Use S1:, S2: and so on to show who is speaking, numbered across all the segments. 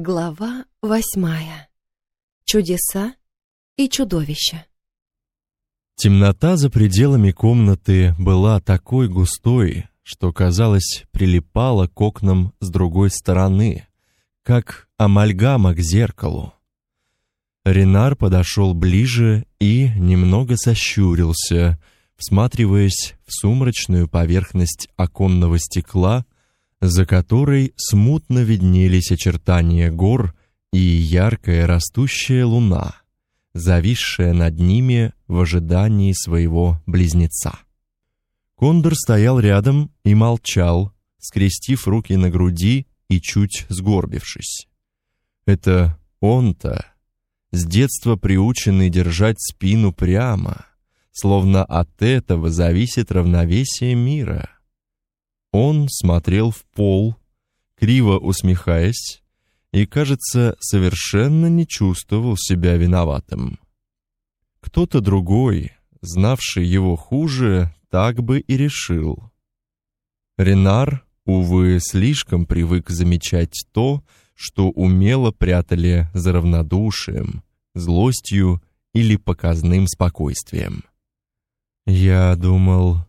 S1: Глава восьмая. Чудеса и чудовища.
S2: Темнота за пределами комнаты была такой густой, что, казалось, прилипала к окнам с другой стороны, как амальгама к зеркалу. Ренар подошел ближе и немного сощурился, всматриваясь в сумрачную поверхность оконного стекла — за которой смутно виднелись очертания гор и яркая растущая луна, зависшая над ними в ожидании своего близнеца. Кондор стоял рядом и молчал, скрестив руки на груди и чуть сгорбившись. Это он-то, с детства приученный держать спину прямо, словно от этого зависит равновесие мира — он смотрел в пол, криво усмехаясь, и, кажется, совершенно не чувствовал себя виноватым. Кто-то другой, знавший его хуже, так бы и решил. Ренар, увы, слишком привык замечать то, что умело прятали за равнодушием, злостью или показным спокойствием. «Я думал, —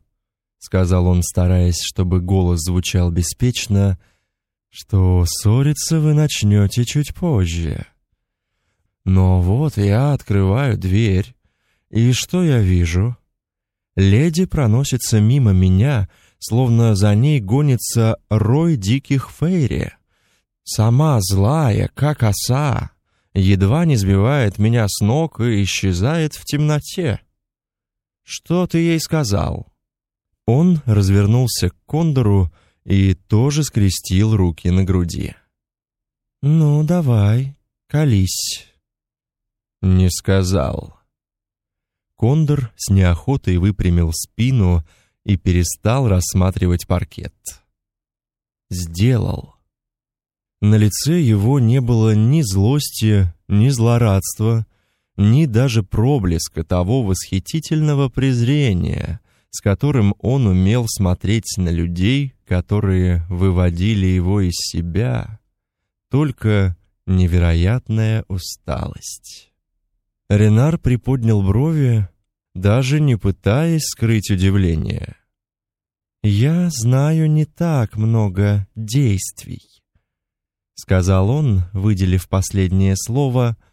S2: сказал он, стараясь, чтобы голос звучал беспечно, — что ссориться вы начнете чуть позже. Но вот я открываю дверь, и что я вижу? Леди проносится мимо меня, словно за ней гонится рой диких фейри. Сама злая, как оса, едва не сбивает меня с ног и исчезает в темноте. Что ты ей сказал? Он развернулся к кондору и тоже скрестил руки на груди. «Ну, давай, колись». «Не сказал». Кондор с неохотой выпрямил спину и перестал рассматривать паркет. «Сделал». На лице его не было ни злости, ни злорадства, ни даже проблеска того восхитительного презрения, с которым он умел смотреть на людей, которые выводили его из себя, только невероятная усталость. Ренар приподнял брови, даже не пытаясь скрыть удивление. «Я знаю не так много действий», — сказал он, выделив последнее слово —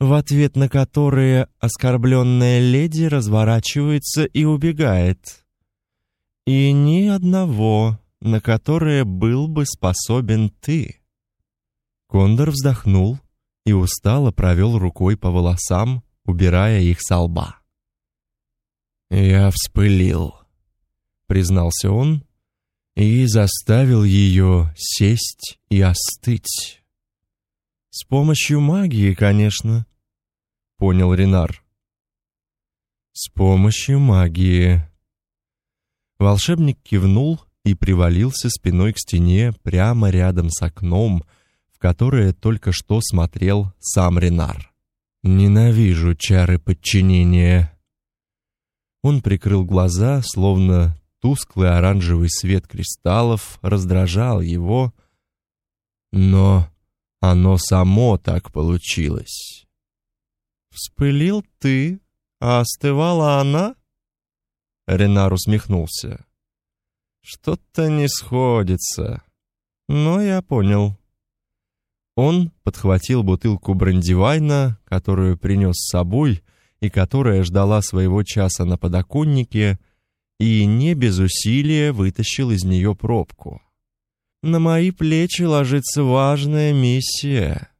S2: в ответ на которые оскорбленная леди разворачивается и убегает. И ни одного, на которое был бы способен ты. Кондор вздохнул и устало провел рукой по волосам, убирая их со лба. «Я вспылил», — признался он, и заставил ее сесть и остыть. С помощью магии, конечно, понял Ренар. С помощью магии. Волшебник кивнул и привалился спиной к стене прямо рядом с окном, в которое только что смотрел сам Ренар. Ненавижу чары подчинения. Он прикрыл глаза, словно тусклый оранжевый свет кристаллов раздражал его, но оно само так получилось. «Вспылил ты, а остывала она?» Ренар усмехнулся. «Что-то не сходится. Но я понял». Он подхватил бутылку брендивайна, которую принес с собой и которая ждала своего часа на подоконнике, и не без усилия вытащил из нее пробку. «На мои плечи ложится важная миссия.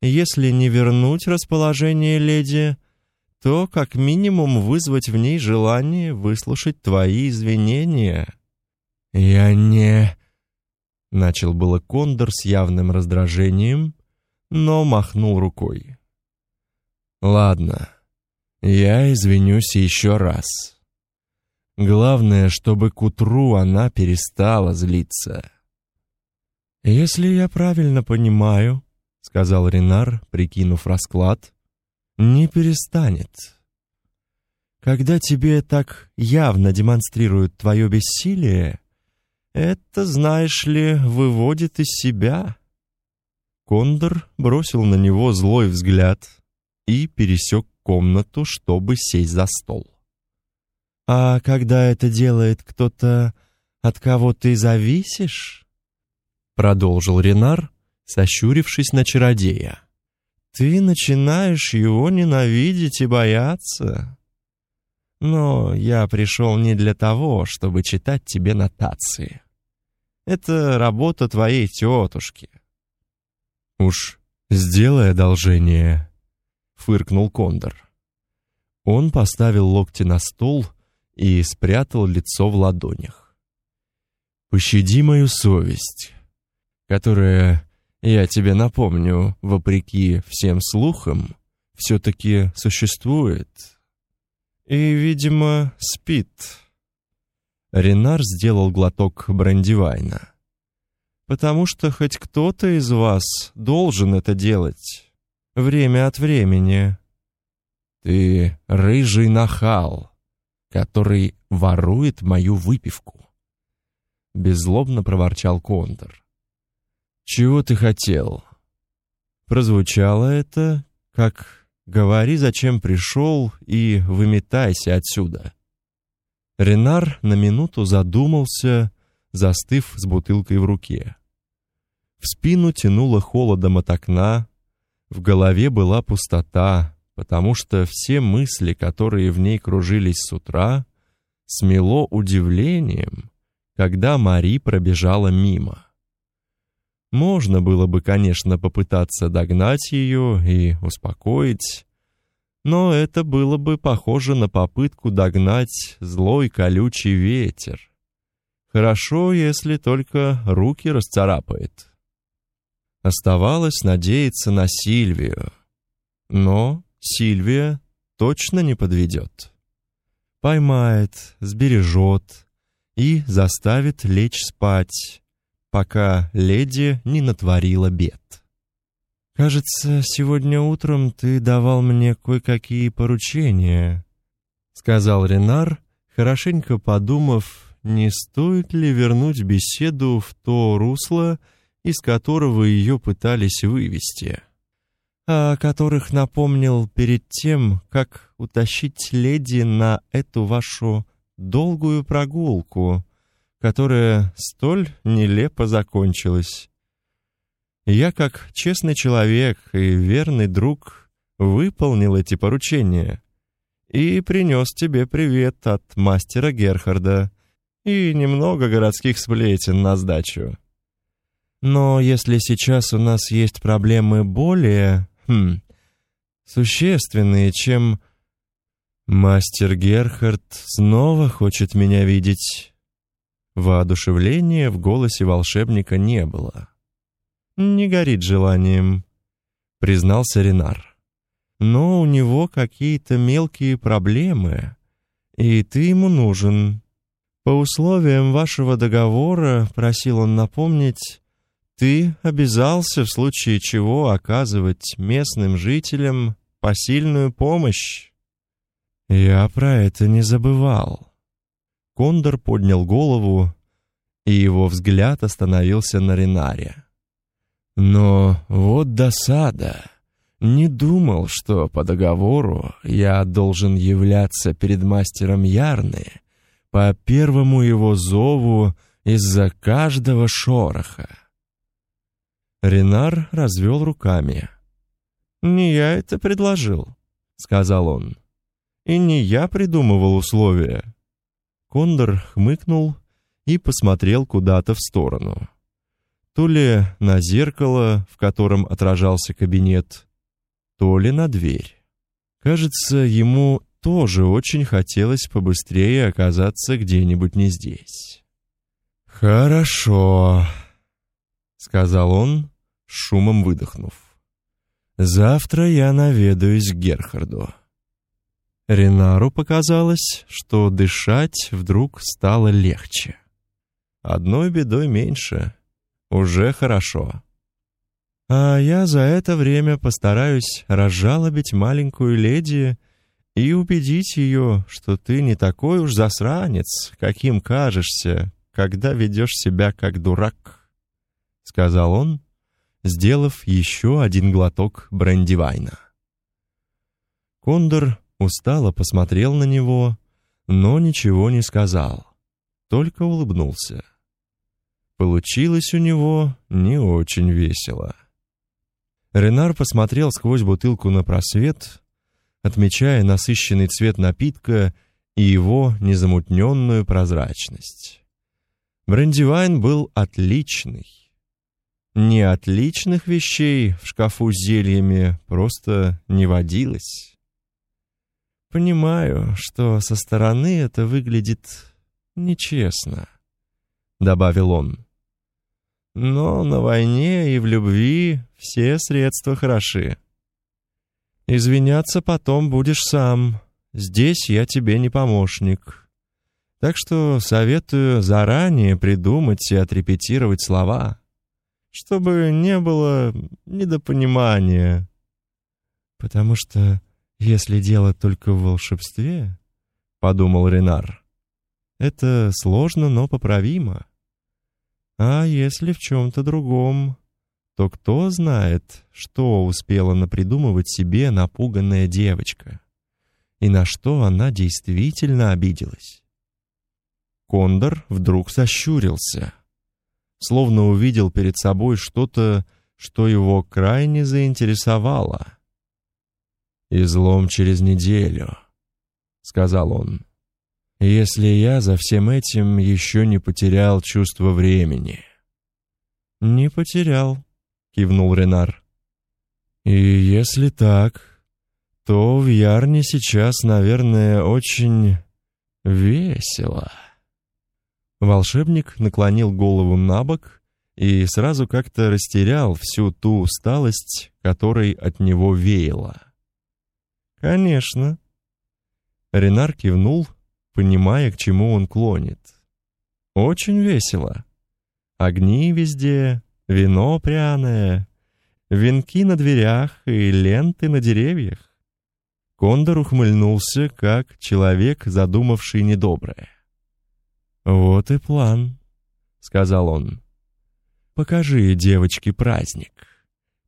S2: Если не вернуть расположение леди, то как минимум вызвать в ней желание выслушать твои извинения. Я не начал было Кондор с явным раздражением, но махнул рукой. Ладно. Я извинюсь еще раз. Главное, чтобы к утру она перестала злиться. Если я правильно понимаю, — сказал Ренар, прикинув расклад, — «не перестанет. Когда тебе так явно демонстрируют твое бессилие, это, знаешь ли, выводит из себя». Кондор бросил на него злой взгляд и пересек комнату, чтобы сесть за стол. «А когда это делает кто-то, от кого ты зависишь?» Продолжил Ренар, сощурившись на чародея. «Ты начинаешь его ненавидеть и бояться. Но я пришел не для того, чтобы читать тебе нотации. Это работа твоей тетушки». «Уж сделай одолжение», — фыркнул Кондор. Он поставил локти на стол и спрятал лицо в ладонях. «Пощади мою совесть, которая, я тебе напомню, вопреки всем слухам, все-таки существует. И, видимо, спит». Ренар сделал глоток брандивайна. «Потому что хоть кто-то из вас должен это делать. Время от времени». «Ты рыжий нахал», который ворует мою выпивку. Беззлобно проворчал Кондор. Чего ты хотел? Прозвучало это, как «говори, зачем пришел и выметайся отсюда». Ренар на минуту задумался, застыв с бутылкой в руке. В спину тянуло холодом от окна, в голове была пустота, потому что все мысли, которые в ней кружились с утра, смело удивлением, когда Мари пробежала мимо. Можно было бы, конечно, попытаться догнать ее и успокоить, но это было бы похоже на попытку догнать злой колючий ветер. Хорошо, если только руки расцарапает. Оставалось надеяться на Сильвию. Но Сильвия точно не подведет. Поймает, сбережет и заставит лечь спать, пока леди не натворила бед. «Кажется, сегодня утром ты давал мне кое-какие поручения», — сказал Ренар, хорошенько подумав, не стоит ли вернуть беседу в то русло, из которого ее пытались вывести о которых напомнил перед тем, как утащить леди на эту вашу долгую прогулку, которая столь нелепо закончилась. Я, как честный человек и верный друг, выполнил эти поручения и принес тебе привет от мастера Герхарда и немного городских сплетен на сдачу. Но если сейчас у нас есть проблемы более Хм, существенные, чем... Мастер Герхард снова хочет меня видеть. Воодушевления в голосе волшебника не было. Не горит желанием, признался Ренар. Но у него какие-то мелкие проблемы, и ты ему нужен. По условиям вашего договора, просил он напомнить, ты обязался в случае чего оказывать местным жителям посильную помощь. Я про это не забывал. Кондор поднял голову, и его взгляд остановился на Ренаре. Но вот досада. Не думал, что по договору я должен являться перед мастером Ярны по первому его зову из-за каждого шороха. Ренар развел руками. «Не я это предложил», — сказал он. «И не я придумывал условия». Кондор хмыкнул и посмотрел куда-то в сторону. То ли на зеркало, в котором отражался кабинет, то ли на дверь. Кажется, ему тоже очень хотелось побыстрее оказаться где-нибудь не здесь. «Хорошо», — сказал он, шумом выдохнув. «Завтра я наведаюсь к Герхарду». Ренару показалось, что дышать вдруг стало легче. Одной бедой меньше. Уже хорошо. А я за это время постараюсь разжалобить маленькую леди и убедить ее, что ты не такой уж засранец, каким кажешься, когда ведешь себя как дурак, — сказал он, сделав еще один глоток брендивайна. Кондор устало посмотрел на него, но ничего не сказал, только улыбнулся. Получилось у него не очень весело. Ренар посмотрел сквозь бутылку на просвет, отмечая насыщенный цвет напитка и его незамутненную прозрачность. Брендивайн был отличный. Не отличных вещей в шкафу с зельями просто не водилось. Понимаю, что со стороны это выглядит нечестно, добавил он. Но на войне и в любви все средства хороши. Извиняться потом будешь сам. Здесь я тебе не помощник. Так что советую заранее придумать и отрепетировать слова, чтобы не было недопонимания. Потому что если дело только в волшебстве, подумал Ренар, это сложно, но поправимо. А если в чем-то другом, то кто знает, что успела напридумывать себе напуганная девочка, и на что она действительно обиделась. Кондор вдруг сощурился, словно увидел перед собой что-то, что его крайне заинтересовало. «Излом через неделю», — сказал он если я за всем этим еще не потерял чувство времени. Не потерял, кивнул Ренар. И если так, то в Ярне сейчас, наверное, очень весело. Волшебник наклонил голову набок и сразу как-то растерял всю ту усталость, которой от него веяло. Конечно. Ренар кивнул понимая, к чему он клонит. Очень весело. Огни везде, вино пряное, венки на дверях и ленты на деревьях. Кондор ухмыльнулся, как человек, задумавший недоброе. «Вот и план», — сказал он. «Покажи девочке праздник,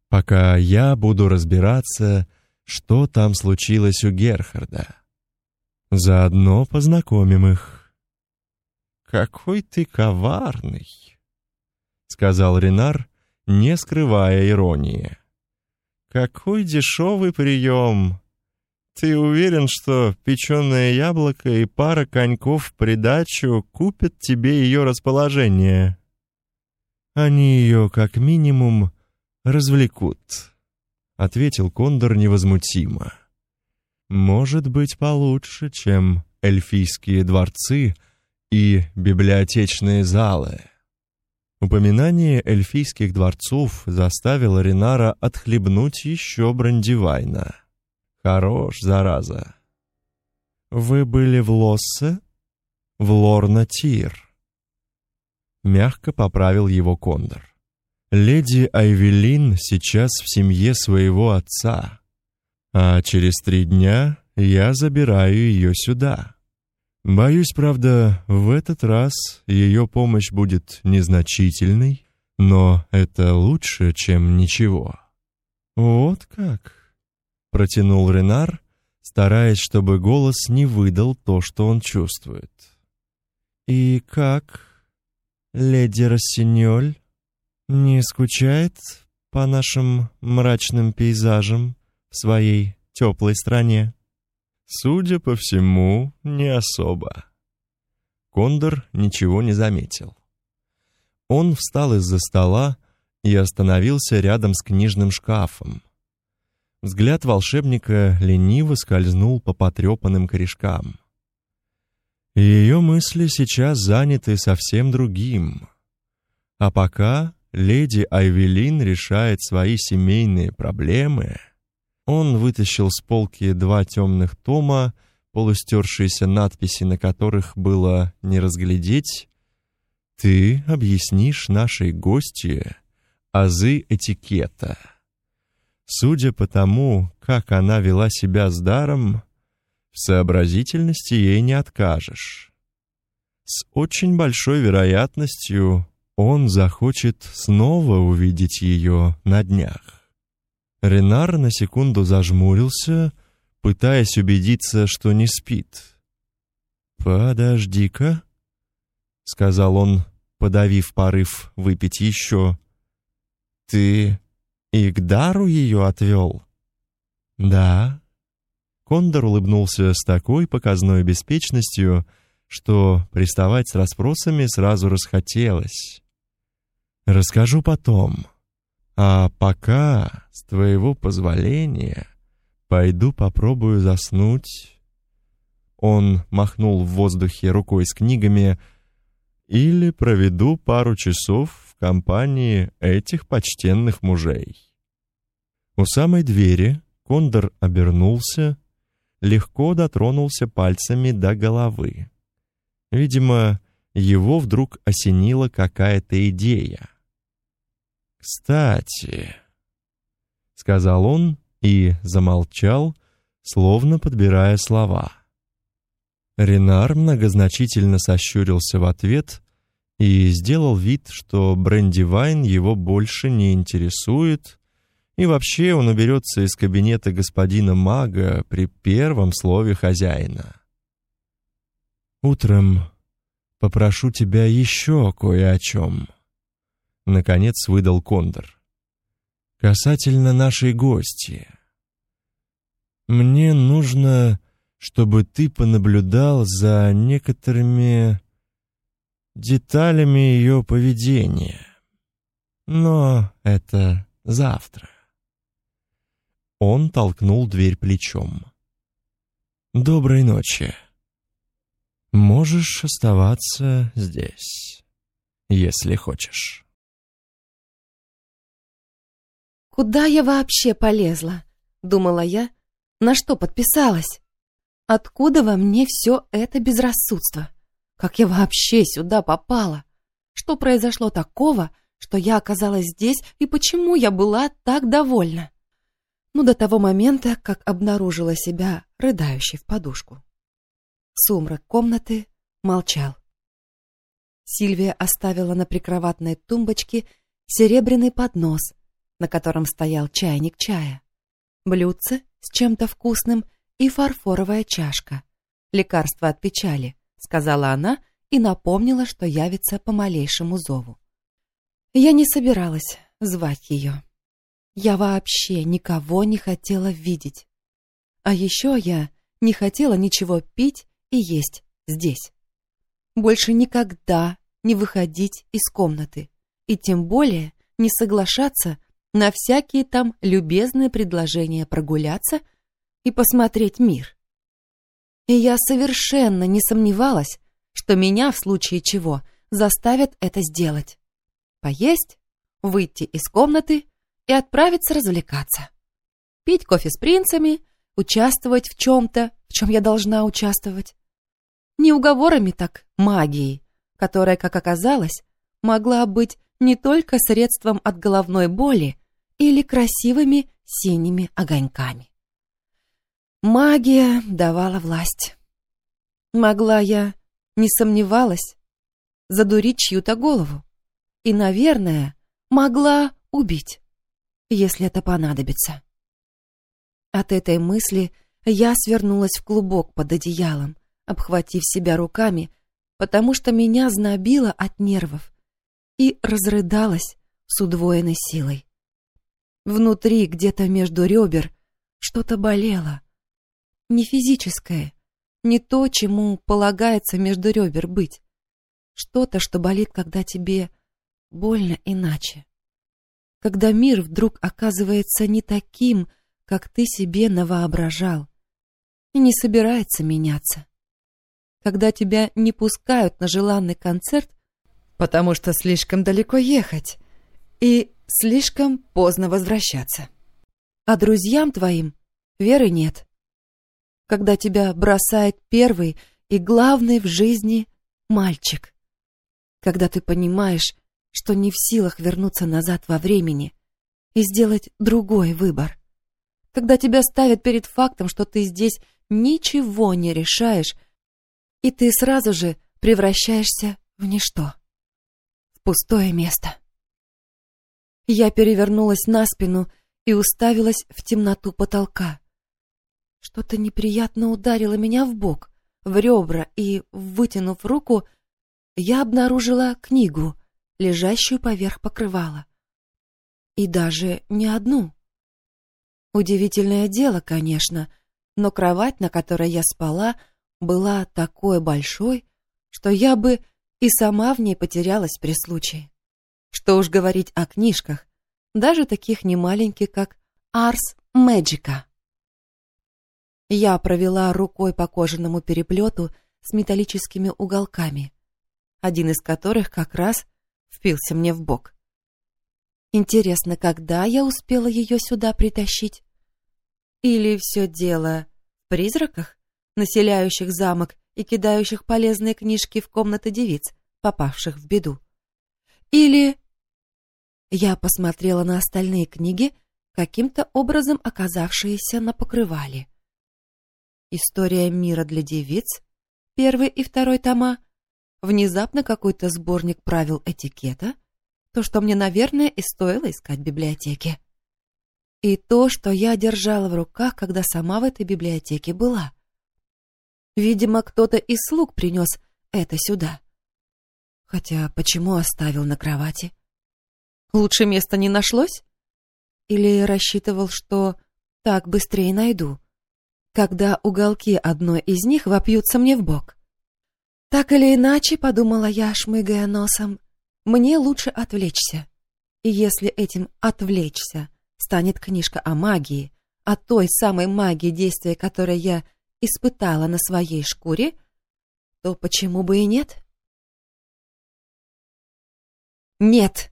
S2: пока я буду разбираться, что там случилось у Герхарда». Заодно познакомим их. Какой ты коварный, сказал Ренар, не скрывая иронии. Какой дешевый прием! Ты уверен, что печеное яблоко и пара коньков в придачу купят тебе ее расположение? Они ее, как минимум, развлекут, ответил Кондор невозмутимо может быть получше, чем эльфийские дворцы и библиотечные залы. Упоминание эльфийских дворцов заставило Ренара отхлебнуть еще брандивайна. Хорош, зараза. Вы были в Лоссе? В Лорна-Тир. Мягко поправил его Кондор. Леди Айвелин сейчас в семье своего отца а через три дня я забираю ее сюда. Боюсь, правда, в этот раз ее помощь будет незначительной, но это лучше, чем ничего. Вот как, протянул Ренар, стараясь, чтобы голос не выдал то, что он чувствует. И как, леди Рассиньоль, не скучает по нашим мрачным пейзажам? в своей теплой стране? Судя по всему, не особо. Кондор ничего не заметил. Он встал из-за стола и остановился рядом с книжным шкафом. Взгляд волшебника лениво скользнул по потрепанным корешкам. Ее мысли сейчас заняты совсем другим. А пока леди Айвелин решает свои семейные проблемы, он вытащил с полки два темных тома, полустершиеся надписи на которых было не разглядеть. «Ты объяснишь нашей гости азы этикета». Судя по тому, как она вела себя с даром, в сообразительности ей не откажешь. С очень большой вероятностью он захочет снова увидеть ее на днях. Ренар на секунду зажмурился, пытаясь убедиться, что не спит. «Подожди-ка», — сказал он, подавив порыв выпить еще. «Ты и к дару ее отвел?» «Да». Кондор улыбнулся с такой показной беспечностью, что приставать с расспросами сразу расхотелось. «Расскажу потом. А пока, с твоего позволения, пойду попробую заснуть». Он махнул в воздухе рукой с книгами или проведу пару часов в компании этих почтенных мужей. У самой двери Кондор обернулся, легко дотронулся пальцами до головы. Видимо, его вдруг осенила какая-то идея. «Кстати», — сказал он и замолчал, словно подбирая слова. Ренар многозначительно сощурился в ответ и сделал вид, что Брендивайн его больше не интересует, и вообще он уберется из кабинета господина мага при первом слове хозяина. «Утром попрошу тебя еще кое о чем», — наконец выдал Кондор. «Касательно нашей гости. Мне нужно чтобы ты понаблюдал за некоторыми деталями ее поведения. Но это завтра. Он толкнул дверь плечом. Доброй ночи. Можешь оставаться здесь, если хочешь.
S1: Куда я вообще полезла? Думала я, на что подписалась. Откуда во мне все это безрассудство? Как я вообще сюда попала? Что произошло такого, что я оказалась здесь, и почему я была так довольна? Ну, до того момента, как обнаружила себя рыдающей в подушку. Сумрак комнаты молчал. Сильвия оставила на прикроватной тумбочке серебряный поднос, на котором стоял чайник чая, блюдце с чем-то вкусным и фарфоровая чашка. Лекарство от печали, сказала она и напомнила, что явится по малейшему зову. Я не собиралась звать ее. Я вообще никого не хотела видеть. А еще я не хотела ничего пить и есть здесь. Больше никогда не выходить из комнаты и тем более не соглашаться на всякие там любезные предложения прогуляться и посмотреть мир. И я совершенно не сомневалась, что меня в случае чего заставят это сделать. Поесть, выйти из комнаты и отправиться развлекаться. Пить кофе с принцами, участвовать в чем-то, в чем я должна участвовать. Не уговорами так, магией, которая, как оказалось, могла быть не только средством от головной боли или красивыми синими огоньками. Магия давала власть. Могла я, не сомневалась, задурить чью-то голову. И, наверное, могла убить, если это понадобится. От этой мысли я свернулась в клубок под одеялом, обхватив себя руками, потому что меня знобило от нервов, и разрыдалась с удвоенной силой. Внутри, где-то между ребер, что-то болело, не физическое, не то, чему полагается между ребер быть. Что-то, что болит, когда тебе больно иначе. Когда мир вдруг оказывается не таким, как ты себе навоображал, и не собирается меняться. Когда тебя не пускают на желанный концерт, потому что слишком далеко ехать и слишком поздно возвращаться. А друзьям твоим веры нет когда тебя бросает первый и главный в жизни мальчик. Когда ты понимаешь, что не в силах вернуться назад во времени и сделать другой выбор. Когда тебя ставят перед фактом, что ты здесь ничего не решаешь, и ты сразу же превращаешься в ничто. В пустое место. Я перевернулась на спину и уставилась в темноту потолка. Что-то неприятно ударило меня в бок, в ребра, и, вытянув руку, я обнаружила книгу, лежащую поверх покрывала. И даже не одну. Удивительное дело, конечно, но кровать, на которой я спала, была такой большой, что я бы и сама в ней потерялась при случае. Что уж говорить о книжках, даже таких немаленьких, как «Арс Мэджика». Я провела рукой по кожаному переплету с металлическими уголками, один из которых как раз впился мне в бок. Интересно, когда я успела ее сюда притащить? Или все дело в призраках, населяющих замок и кидающих полезные книжки в комнаты девиц, попавших в беду? Или... Я посмотрела на остальные книги, каким-то образом оказавшиеся на покрывале. История мира для девиц, первый и второй тома, внезапно какой-то сборник правил этикета, то, что мне, наверное, и стоило искать в библиотеке. И то, что я держала в руках, когда сама в этой библиотеке была. Видимо, кто-то из слуг принес это сюда. Хотя почему оставил на кровати? Лучше места не нашлось? Или рассчитывал, что так быстрее найду, когда уголки одной из них вопьются мне в бок? Так или иначе, подумала я, шмыгая носом, мне лучше отвлечься. И если этим отвлечься станет книжка о магии, о той самой магии действия, которой я испытала на своей шкуре, то почему бы и нет? «Нет», —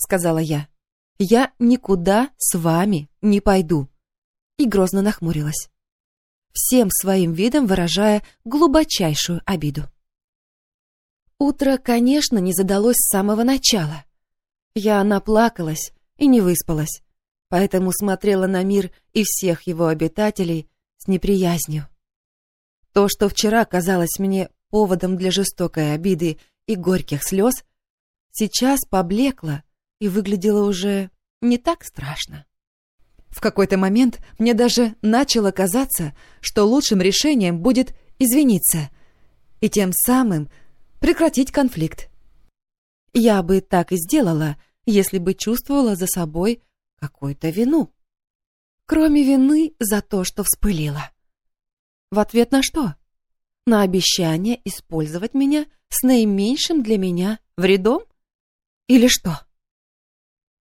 S1: сказала я, — «я никуда с вами не пойду», и грозно нахмурилась, всем своим видом выражая глубочайшую обиду. Утро, конечно, не задалось с самого начала. Я наплакалась и не выспалась, поэтому смотрела на мир и всех его обитателей с неприязнью. То, что вчера казалось мне поводом для жестокой обиды и горьких слез, сейчас поблекло и выглядело уже не так страшно. В какой-то момент мне даже начало казаться, что лучшим решением будет извиниться и тем самым прекратить конфликт. Я бы так и сделала, если бы чувствовала за собой какую-то вину. Кроме вины за то, что вспылила. В ответ на что? На обещание использовать меня с наименьшим для меня вредом? Или что?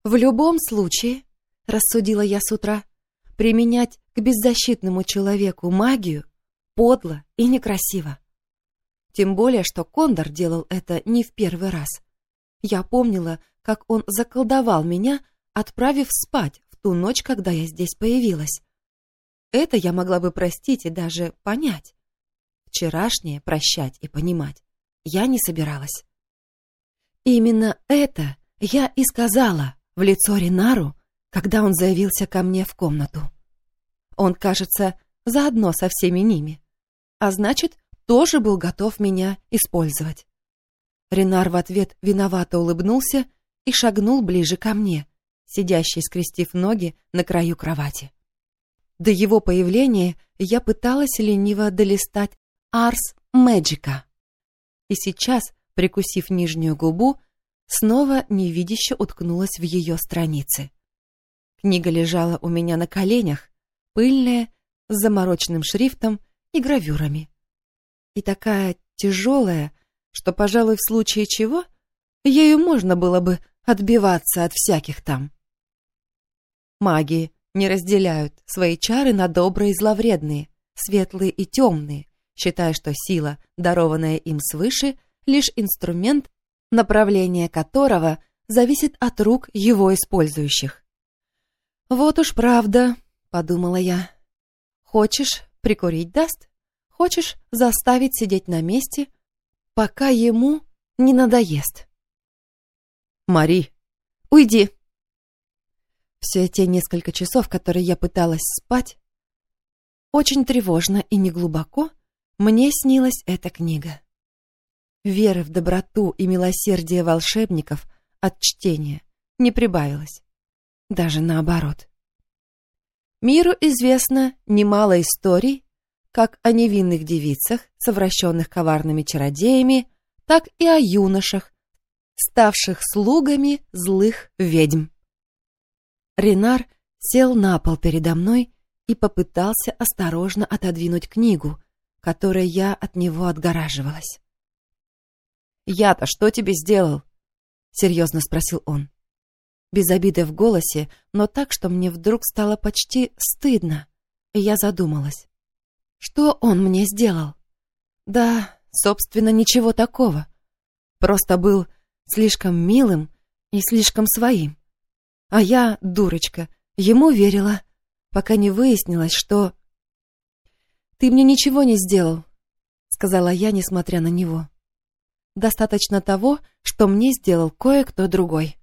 S1: В любом случае, рассудила я с утра, применять к беззащитному человеку магию подло и некрасиво. Тем более, что Кондор делал это не в первый раз. Я помнила, как он заколдовал меня, отправив спать в ту ночь, когда я здесь появилась. Это я могла бы простить и даже понять. Вчерашнее прощать и понимать я не собиралась. Именно это я и сказала в лицо Ринару, когда он заявился ко мне в комнату. Он, кажется, заодно со всеми ними. А значит, тоже был готов меня использовать. Ренар в ответ виновато улыбнулся и шагнул ближе ко мне, сидящий, скрестив ноги на краю кровати. До его появления я пыталась лениво долистать «Арс Мэджика». И сейчас, прикусив нижнюю губу, снова невидяще уткнулась в ее страницы. Книга лежала у меня на коленях, пыльная, с замороченным шрифтом и гравюрами и такая тяжелая, что, пожалуй, в случае чего, ею можно было бы отбиваться от всяких там. Маги не разделяют свои чары на добрые и зловредные, светлые и темные, считая, что сила, дарованная им свыше, лишь инструмент, направление которого зависит от рук его использующих. «Вот уж правда», — подумала я. «Хочешь, прикурить даст?» Хочешь заставить сидеть на месте, пока ему не надоест? Мари, уйди. Все те несколько часов, которые я пыталась спать, очень тревожно и неглубоко мне снилась эта книга. Веры в доброту и милосердие волшебников от чтения не прибавилось. Даже наоборот. Миру известно немало историй, как о невинных девицах, совращенных коварными чародеями, так и о юношах, ставших слугами злых ведьм. Ренар сел на пол передо мной и попытался осторожно отодвинуть книгу, которой я от него отгораживалась. «Я-то что тебе сделал?» — серьезно спросил он. Без обиды в голосе, но так, что мне вдруг стало почти стыдно, и я задумалась. Что он мне сделал? Да, собственно, ничего такого. Просто был слишком милым и слишком своим. А я, дурочка, ему верила, пока не выяснилось, что... «Ты мне ничего не сделал», — сказала я, несмотря на него. «Достаточно того, что мне сделал кое-кто другой».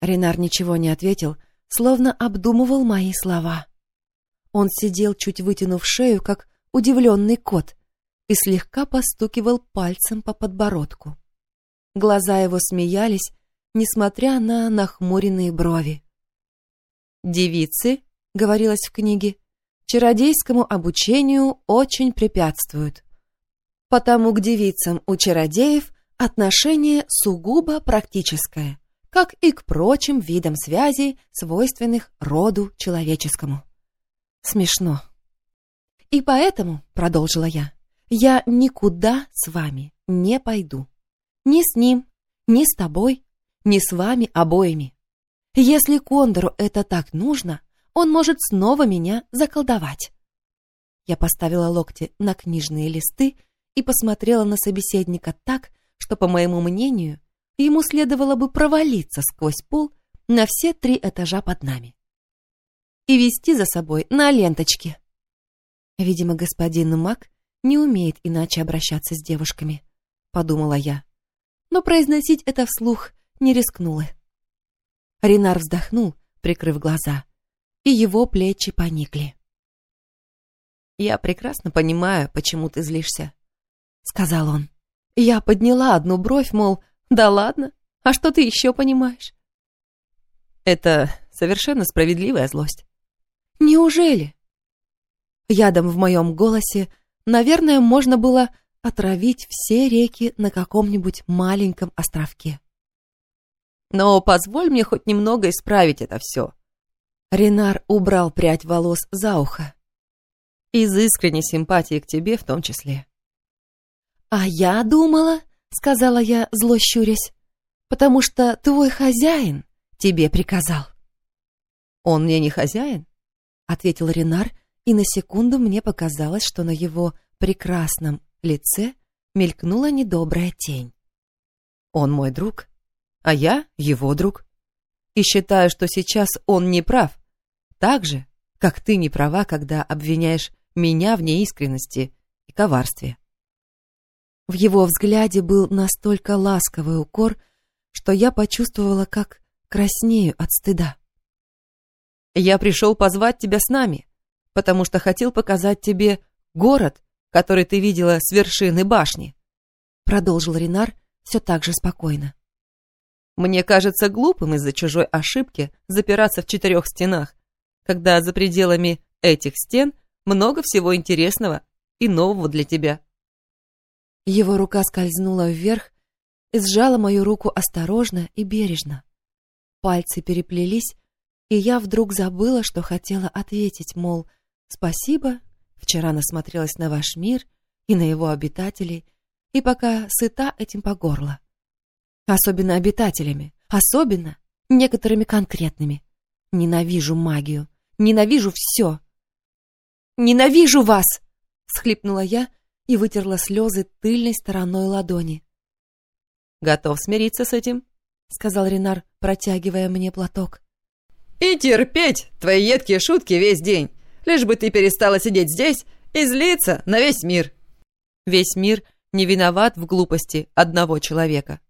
S1: Ренар ничего не ответил, словно обдумывал мои слова. Он сидел, чуть вытянув шею, как удивленный кот, и слегка постукивал пальцем по подбородку. Глаза его смеялись, несмотря на нахмуренные брови. «Девицы», — говорилось в книге, — «чародейскому обучению очень препятствуют. Потому к девицам у чародеев отношение сугубо практическое, как и к прочим видам связей, свойственных роду человеческому». Смешно. «И поэтому», — продолжила я, — «я никуда с вами не пойду». Ни с ним, ни с тобой, ни с вами обоими. Если Кондору это так нужно, он может снова меня заколдовать. Я поставила локти на книжные листы и посмотрела на собеседника так, что, по моему мнению, ему следовало бы провалиться сквозь пол на все три этажа под нами. И вести за собой на ленточке. Видимо, господин Мак не умеет иначе обращаться с девушками, подумала я но произносить это вслух не рискнула. Ренар вздохнул, прикрыв глаза, и его плечи поникли. «Я прекрасно понимаю, почему ты злишься», — сказал он. Я подняла одну бровь, мол, да ладно, а что ты еще понимаешь? Это совершенно справедливая злость. Неужели? Ядом в моем голосе, наверное, можно было отравить все реки на каком-нибудь маленьком островке. Но позволь мне хоть немного исправить это все. Ренар убрал прядь волос за ухо. Из искренней симпатии к тебе в том числе. «А я думала, — сказала я, зло щурясь, — потому что твой хозяин тебе приказал». «Он мне не хозяин?» — ответил Ренар, и на секунду мне показалось, что на его прекрасном лице мелькнула недобрая тень. Он мой друг, а я его друг. И считаю, что сейчас он не прав, так же, как ты не права, когда обвиняешь меня в неискренности и коварстве. В его взгляде был настолько ласковый укор, что я почувствовала, как краснею от стыда. «Я пришел позвать тебя с нами, потому что хотел показать тебе город, который ты видела с вершины башни», — продолжил Ренар все так же спокойно. «Мне кажется глупым из-за чужой ошибки запираться в четырех стенах, когда за пределами этих стен много всего интересного и нового для тебя». Его рука скользнула вверх и сжала мою руку осторожно и бережно. Пальцы переплелись, и я вдруг забыла, что хотела ответить, мол, спасибо Вчера насмотрелась на ваш мир и на его обитателей, и пока сыта этим по горло. Особенно обитателями, особенно некоторыми конкретными. Ненавижу магию, ненавижу все. «Ненавижу вас!» — схлипнула я и вытерла слезы тыльной стороной ладони. «Готов смириться с этим?» — сказал Ренар, протягивая мне платок. «И терпеть твои едкие шутки весь день лишь бы ты перестала сидеть здесь и злиться на весь мир. Весь мир не виноват в глупости одного человека.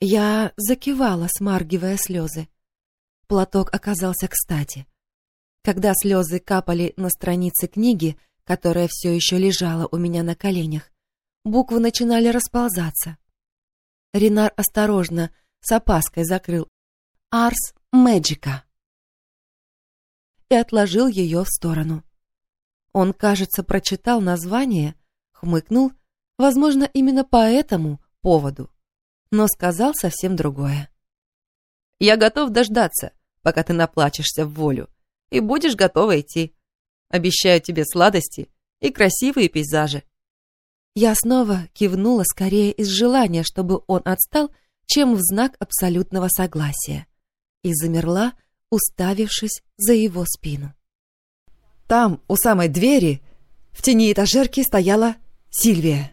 S1: Я закивала, смаргивая слезы. Платок оказался кстати. Когда слезы капали на странице книги, которая все еще лежала у меня на коленях, буквы начинали расползаться. Ренар осторожно, с опаской закрыл «Арс Мэджика» и отложил ее в сторону. Он, кажется, прочитал название, хмыкнул, возможно, именно по этому поводу, но сказал совсем другое. «Я готов дождаться, пока ты наплачешься в волю, и будешь готова идти. Обещаю тебе сладости и красивые пейзажи». Я снова кивнула скорее из желания, чтобы он отстал, чем в знак абсолютного согласия, и замерла, уставившись за его спину. Там, у самой двери, в тени этажерки стояла Сильвия.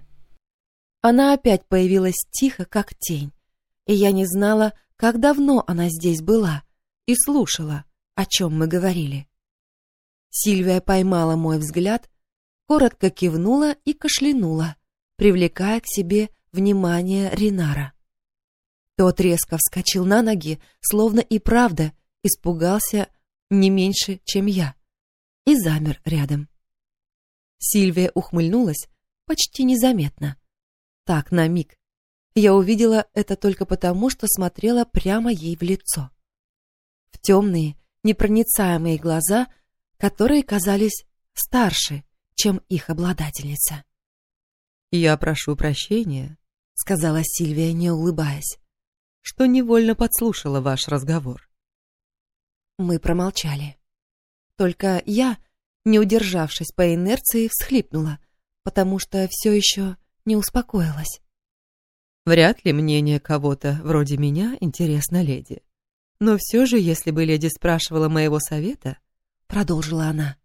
S1: Она опять появилась тихо, как тень, и я не знала, как давно она здесь была, и слушала, о чем мы говорили. Сильвия поймала мой взгляд, коротко кивнула и кашлянула, привлекая к себе внимание Ринара. Тот резко вскочил на ноги, словно и правда испугался не меньше, чем я, и замер рядом. Сильвия ухмыльнулась почти незаметно. Так, на миг. Я увидела это только потому, что смотрела прямо ей в лицо. В темные, непроницаемые глаза, которые казались старше, чем их обладательница. «Я прошу прощения», — сказала Сильвия, не улыбаясь, «что невольно подслушала ваш разговор». Мы промолчали. Только я, не удержавшись по инерции, всхлипнула, потому что все еще не успокоилась. Вряд ли мнение кого-то вроде меня интересно леди. Но все же, если бы леди спрашивала моего совета, продолжила она,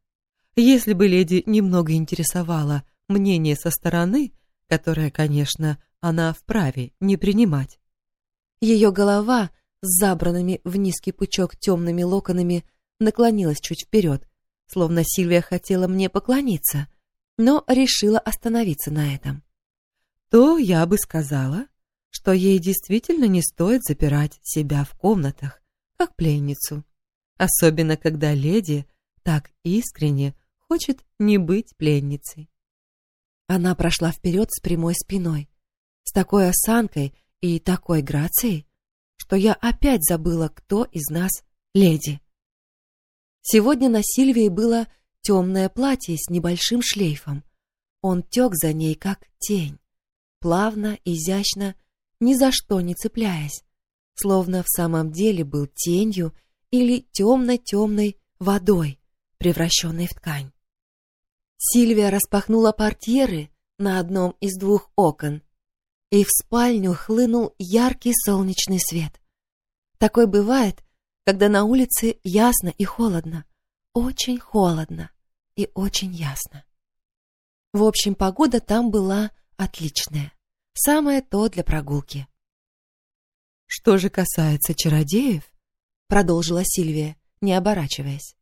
S1: если бы леди немного интересовала мнение со стороны, которое, конечно, она вправе не принимать. Ее голова с забранными в низкий пучок темными локонами наклонилась чуть вперед, словно Сильвия хотела мне поклониться, но решила остановиться на этом. То я бы сказала, что ей действительно не стоит запирать себя в комнатах, как пленницу, особенно когда леди так искренне хочет не быть пленницей. Она прошла вперед с прямой спиной, с такой осанкой и такой грацией, что я опять забыла, кто из нас леди. Сегодня на Сильвии было темное платье с небольшим шлейфом. Он тек за ней, как тень, плавно, изящно, ни за что не цепляясь, словно в самом деле был тенью или темно-темной водой, превращенной в ткань. Сильвия распахнула портьеры на одном из двух окон, и в спальню хлынул яркий солнечный свет. Такой бывает, когда на улице ясно и холодно, очень холодно и очень ясно. В общем, погода там была отличная, самое то для прогулки. Что же касается чародеев, продолжила Сильвия, не оборачиваясь.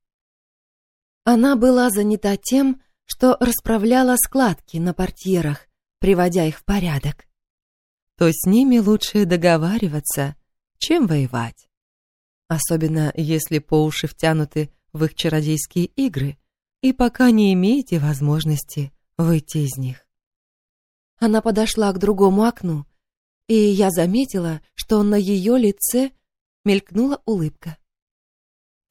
S1: Она была занята тем, что расправляла складки на портьерах, приводя их в порядок то с ними лучше договариваться, чем воевать. Особенно если по уши втянуты в их чародейские игры и пока не имеете возможности выйти из них. Она подошла к другому окну, и я заметила, что на ее лице мелькнула улыбка.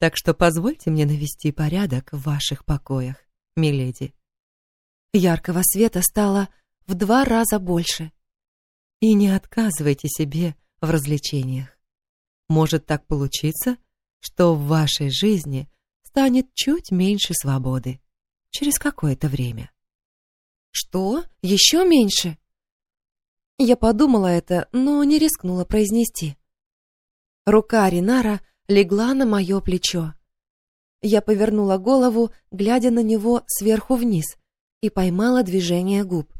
S1: Так что позвольте мне навести порядок в ваших покоях, миледи. Яркого света стало в два раза больше, и не отказывайте себе в развлечениях. Может так получиться, что в вашей жизни станет чуть меньше свободы через какое-то время. Что? Еще меньше? Я подумала это, но не рискнула произнести. Рука Ринара легла на мое плечо. Я повернула голову, глядя на него сверху вниз, и поймала движение губ.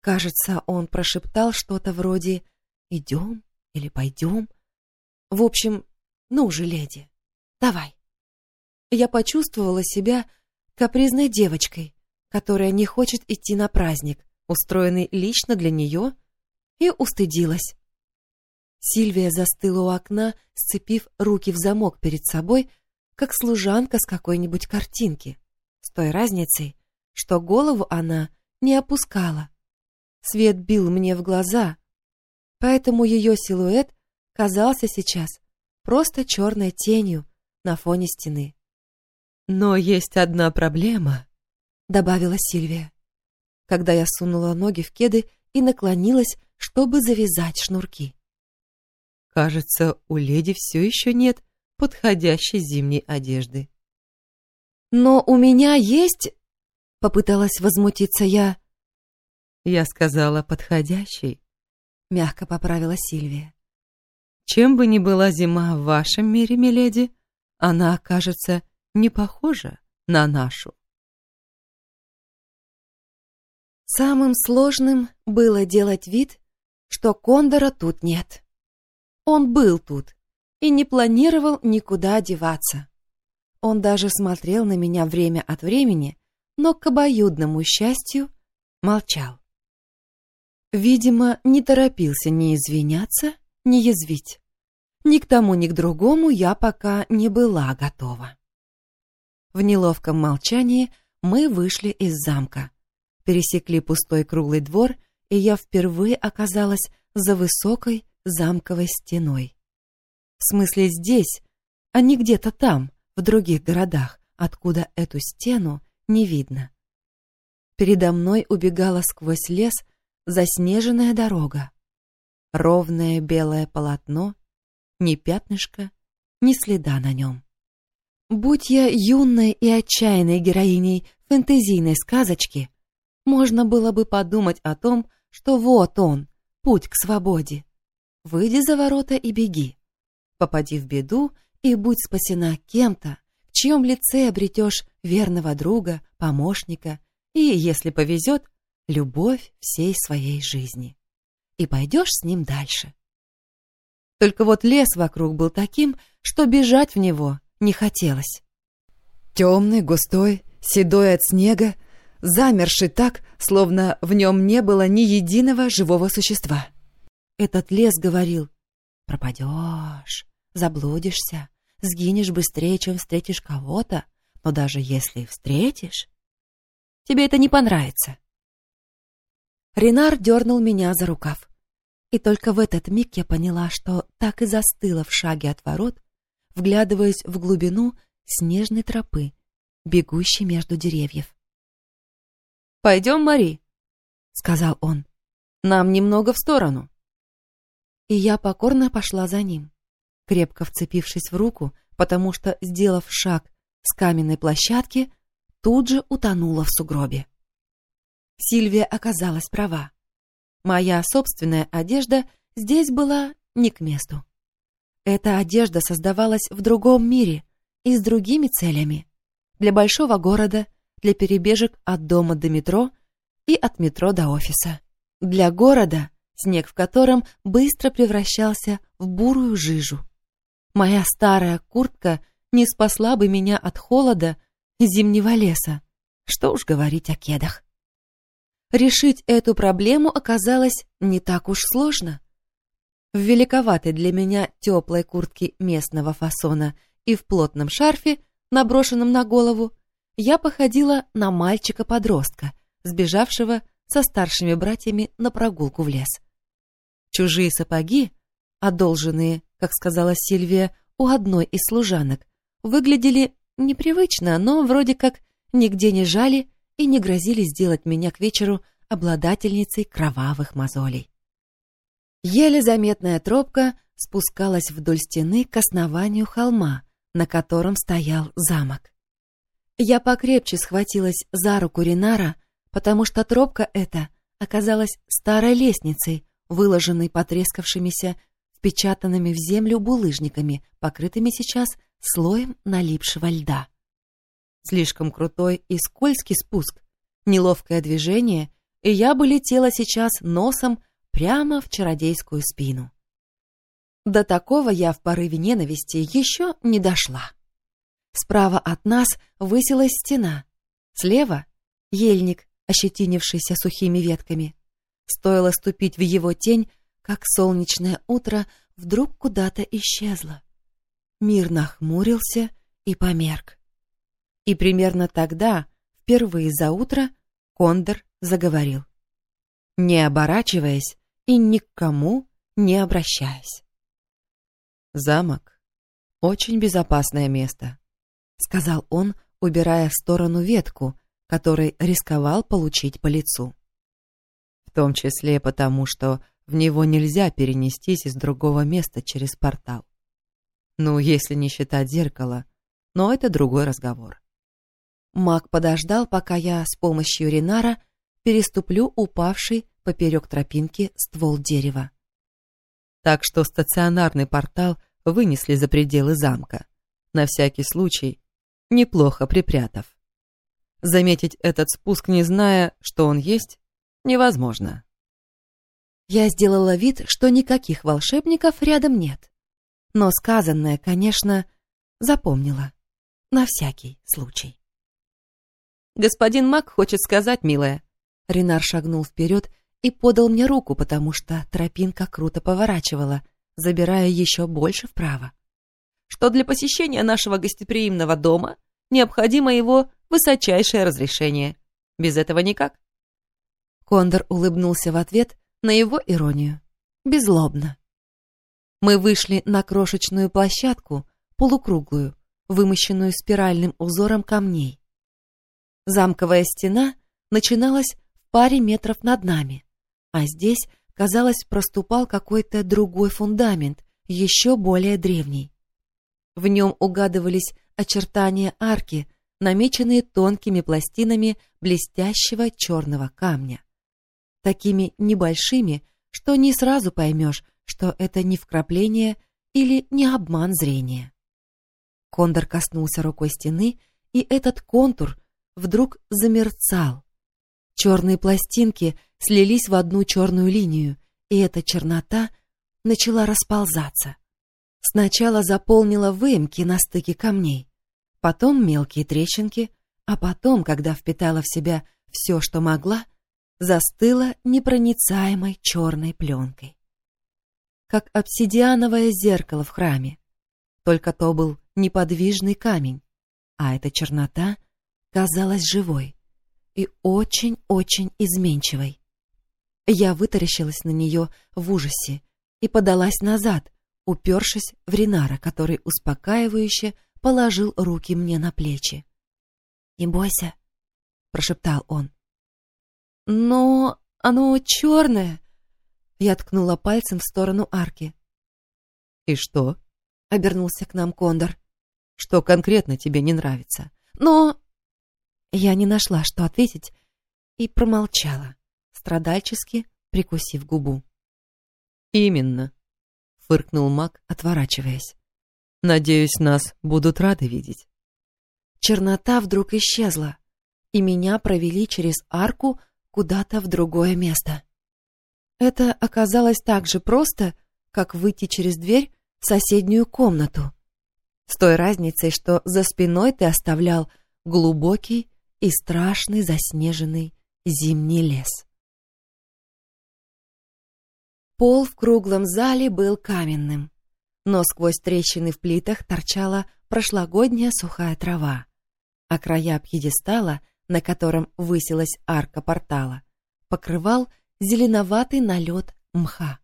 S1: Кажется, он прошептал что-то вроде «идем» или «пойдем». В общем, ну же, леди, давай. Я почувствовала себя капризной девочкой, которая не хочет идти на праздник, устроенный лично для нее, и устыдилась. Сильвия застыла у окна, сцепив руки в замок перед собой, как служанка с какой-нибудь картинки, с той разницей, что голову она не опускала, Свет бил мне в глаза, поэтому ее силуэт казался сейчас просто черной тенью на фоне стены. «Но есть одна проблема», — добавила Сильвия, когда я сунула ноги в кеды и наклонилась, чтобы завязать шнурки. «Кажется, у леди все еще нет подходящей зимней одежды». «Но у меня есть...» — попыталась возмутиться я. «Я сказала подходящий», — мягко поправила Сильвия. «Чем бы ни была зима в вашем мире, миледи, она окажется не похожа на нашу». Самым сложным было делать вид, что Кондора тут нет. Он был тут и не планировал никуда деваться. Он даже смотрел на меня время от времени, но к обоюдному счастью молчал. Видимо, не торопился ни извиняться, ни язвить. Ни к тому, ни к другому я пока не была готова. В неловком молчании мы вышли из замка, пересекли пустой круглый двор, и я впервые оказалась за высокой замковой стеной. В смысле здесь, а не где-то там, в других городах, откуда эту стену не видно. Передо мной убегала сквозь лес заснеженная дорога. Ровное белое полотно, ни пятнышка, ни следа на нем. Будь я юной и отчаянной героиней фэнтезийной сказочки, можно было бы подумать о том, что вот он, путь к свободе. Выйди за ворота и беги. Попади в беду и будь спасена кем-то, в чьем лице обретешь верного друга, помощника и, если повезет, любовь всей своей жизни. И пойдешь с ним дальше. Только вот лес вокруг был таким, что бежать в него не хотелось. Темный, густой, седой от снега, замерший так, словно в нем не было ни единого живого существа. Этот лес говорил «Пропадешь, заблудишься, сгинешь быстрее, чем встретишь кого-то, но даже если встретишь, тебе это не понравится». Ренар дернул меня за рукав. И только в этот миг я поняла, что так и застыла в шаге от ворот, вглядываясь в глубину снежной тропы, бегущей между деревьев. «Пойдем, Мари», — сказал он. «Нам немного в сторону». И я покорно пошла за ним, крепко вцепившись в руку, потому что, сделав шаг с каменной площадки, тут же утонула в сугробе. Сильвия оказалась права. Моя собственная одежда здесь была не к месту. Эта одежда создавалась в другом мире и с другими целями. Для большого города, для перебежек от дома до метро и от метро до офиса. Для города, снег в котором быстро превращался в бурую жижу. Моя старая куртка не спасла бы меня от холода зимнего леса. Что уж говорить о кедах. Решить эту проблему оказалось не так уж сложно. В великоватой для меня теплой куртке местного фасона и в плотном шарфе, наброшенном на голову, я походила на мальчика-подростка, сбежавшего со старшими братьями на прогулку в лес. Чужие сапоги, одолженные, как сказала Сильвия, у одной из служанок, выглядели непривычно, но вроде как нигде не жали и не грозили сделать меня к вечеру обладательницей кровавых мозолей. Еле заметная тропка спускалась вдоль стены к основанию холма, на котором стоял замок. Я покрепче схватилась за руку Ринара, потому что тропка эта оказалась старой лестницей, выложенной потрескавшимися, впечатанными в землю булыжниками, покрытыми сейчас слоем налипшего льда. Слишком крутой и скользкий спуск, неловкое движение, и я бы летела сейчас носом прямо в чародейскую спину. До такого я в порыве ненависти еще не дошла. Справа от нас высилась стена, слева — ельник, ощетинившийся сухими ветками. Стоило ступить в его тень, как солнечное утро вдруг куда-то исчезло. Мир нахмурился и померк. И примерно тогда, впервые за утро, Кондор заговорил. не оборачиваясь и ни к кому не обращаясь.
S2: «Замок — очень безопасное место», —
S1: сказал он, убирая в сторону ветку, которой рисковал получить по лицу.
S2: «В том числе потому, что в него нельзя перенестись из другого места через портал. Ну, если не считать зеркало, но это другой разговор».
S1: Маг подождал, пока я с помощью Ринара переступлю упавший поперек тропинки ствол дерева.
S2: Так что стационарный портал вынесли за пределы замка, на всякий случай, неплохо припрятав. Заметить этот спуск, не зная, что он есть, невозможно.
S1: Я сделала вид, что никаких волшебников рядом нет. Но сказанное, конечно, запомнила. На всякий случай.
S3: «Господин Мак хочет сказать, милая».
S1: Ренар шагнул вперед и подал мне руку, потому что тропинка круто поворачивала, забирая еще больше вправо.
S3: «Что для посещения нашего гостеприимного дома необходимо его высочайшее разрешение. Без этого никак».
S1: Кондор улыбнулся в ответ на его иронию. Безлобно. Мы вышли на крошечную площадку, полукруглую, вымощенную спиральным узором камней. Замковая стена начиналась в паре метров над нами, а здесь, казалось, проступал какой-то другой фундамент, еще более древний. В нем угадывались очертания арки, намеченные тонкими пластинами блестящего черного камня. Такими небольшими, что не сразу поймешь, что это не вкрапление или не обман зрения. Кондор коснулся рукой стены, и этот контур вдруг замерцал. Черные пластинки слились в одну черную линию, и эта чернота начала расползаться. Сначала заполнила выемки на стыке камней, потом мелкие трещинки, а потом, когда впитала в себя все, что могла, застыла непроницаемой черной пленкой. Как обсидиановое зеркало в храме, только то был неподвижный камень, а эта чернота казалась живой и очень-очень изменчивой. Я вытаращилась на нее в ужасе и подалась назад, упершись в Ринара, который успокаивающе положил руки мне на плечи. «Не бойся», — прошептал он. «Но оно черное!» Я ткнула пальцем в сторону арки.
S2: «И что?»
S1: — обернулся к нам Кондор.
S2: «Что конкретно тебе не нравится?»
S1: «Но...» Я не нашла, что ответить, и промолчала страдальчески прикусив губу.
S2: «Именно», — фыркнул маг, отворачиваясь. «Надеюсь, нас будут рады видеть».
S1: Чернота вдруг исчезла, и меня провели через арку куда-то в другое место. Это оказалось так же просто, как выйти через дверь в соседнюю комнату. С той разницей, что за спиной ты оставлял глубокий и страшный заснеженный зимний лес. Пол в круглом зале был каменным, но сквозь трещины в плитах торчала прошлогодняя сухая трава, а края пьедестала, на котором высилась арка портала, покрывал зеленоватый налет мха.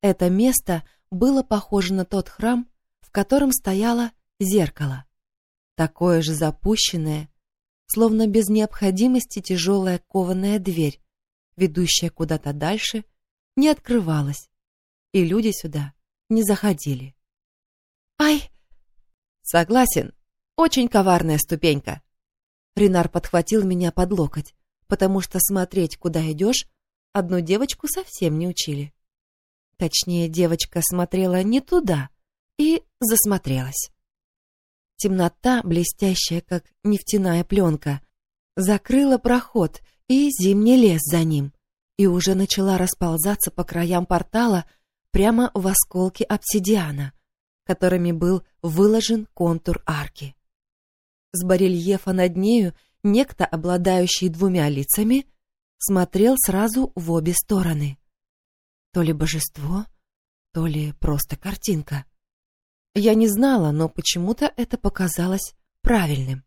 S1: Это место было похоже на тот храм, в котором стояло зеркало, такое же запущенное, словно без необходимости тяжелая кованая дверь, ведущая куда-то дальше не открывалась, и люди сюда не заходили. «Ай!» «Согласен, очень коварная ступенька». Ренар подхватил меня под локоть, потому что смотреть, куда идешь, одну девочку совсем не учили. Точнее, девочка смотрела не туда и засмотрелась. Темнота, блестящая, как нефтяная пленка, закрыла проход и зимний лес за ним и уже начала расползаться по краям портала прямо в осколки обсидиана, которыми был выложен контур арки. С барельефа над нею некто, обладающий двумя лицами, смотрел сразу в обе стороны. То ли божество, то ли просто картинка. Я не знала, но почему-то это показалось правильным.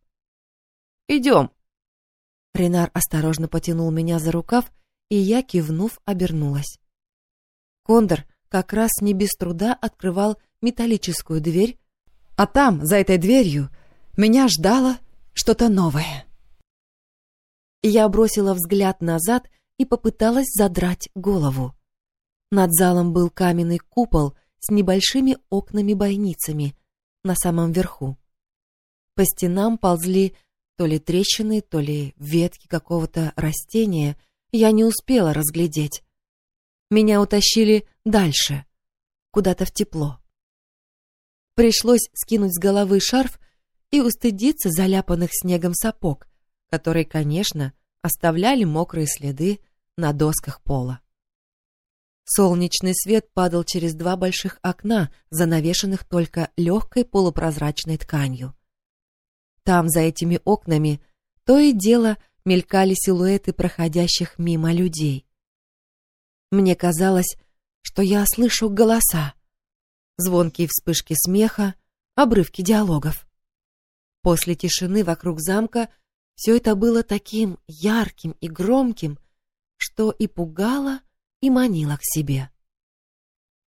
S1: «Идем!» Ренар осторожно потянул меня за рукав и я, кивнув, обернулась. Кондор как раз не без труда открывал металлическую дверь, а там, за этой дверью, меня ждало что-то новое. Я бросила взгляд назад и попыталась задрать голову. Над залом был каменный купол с небольшими окнами-бойницами на самом верху. По стенам ползли то ли трещины, то ли ветки какого-то растения, я не успела разглядеть. Меня утащили дальше, куда-то в тепло. Пришлось скинуть с головы шарф и устыдиться заляпанных снегом сапог, которые, конечно, оставляли мокрые следы на досках пола. Солнечный свет падал через два больших окна, занавешенных только легкой полупрозрачной тканью. Там, за этими окнами, то и дело мелькали силуэты проходящих мимо людей. Мне казалось, что я слышу голоса, звонкие вспышки смеха, обрывки диалогов. После тишины вокруг замка все это было таким ярким и громким, что и пугало, и манило к себе.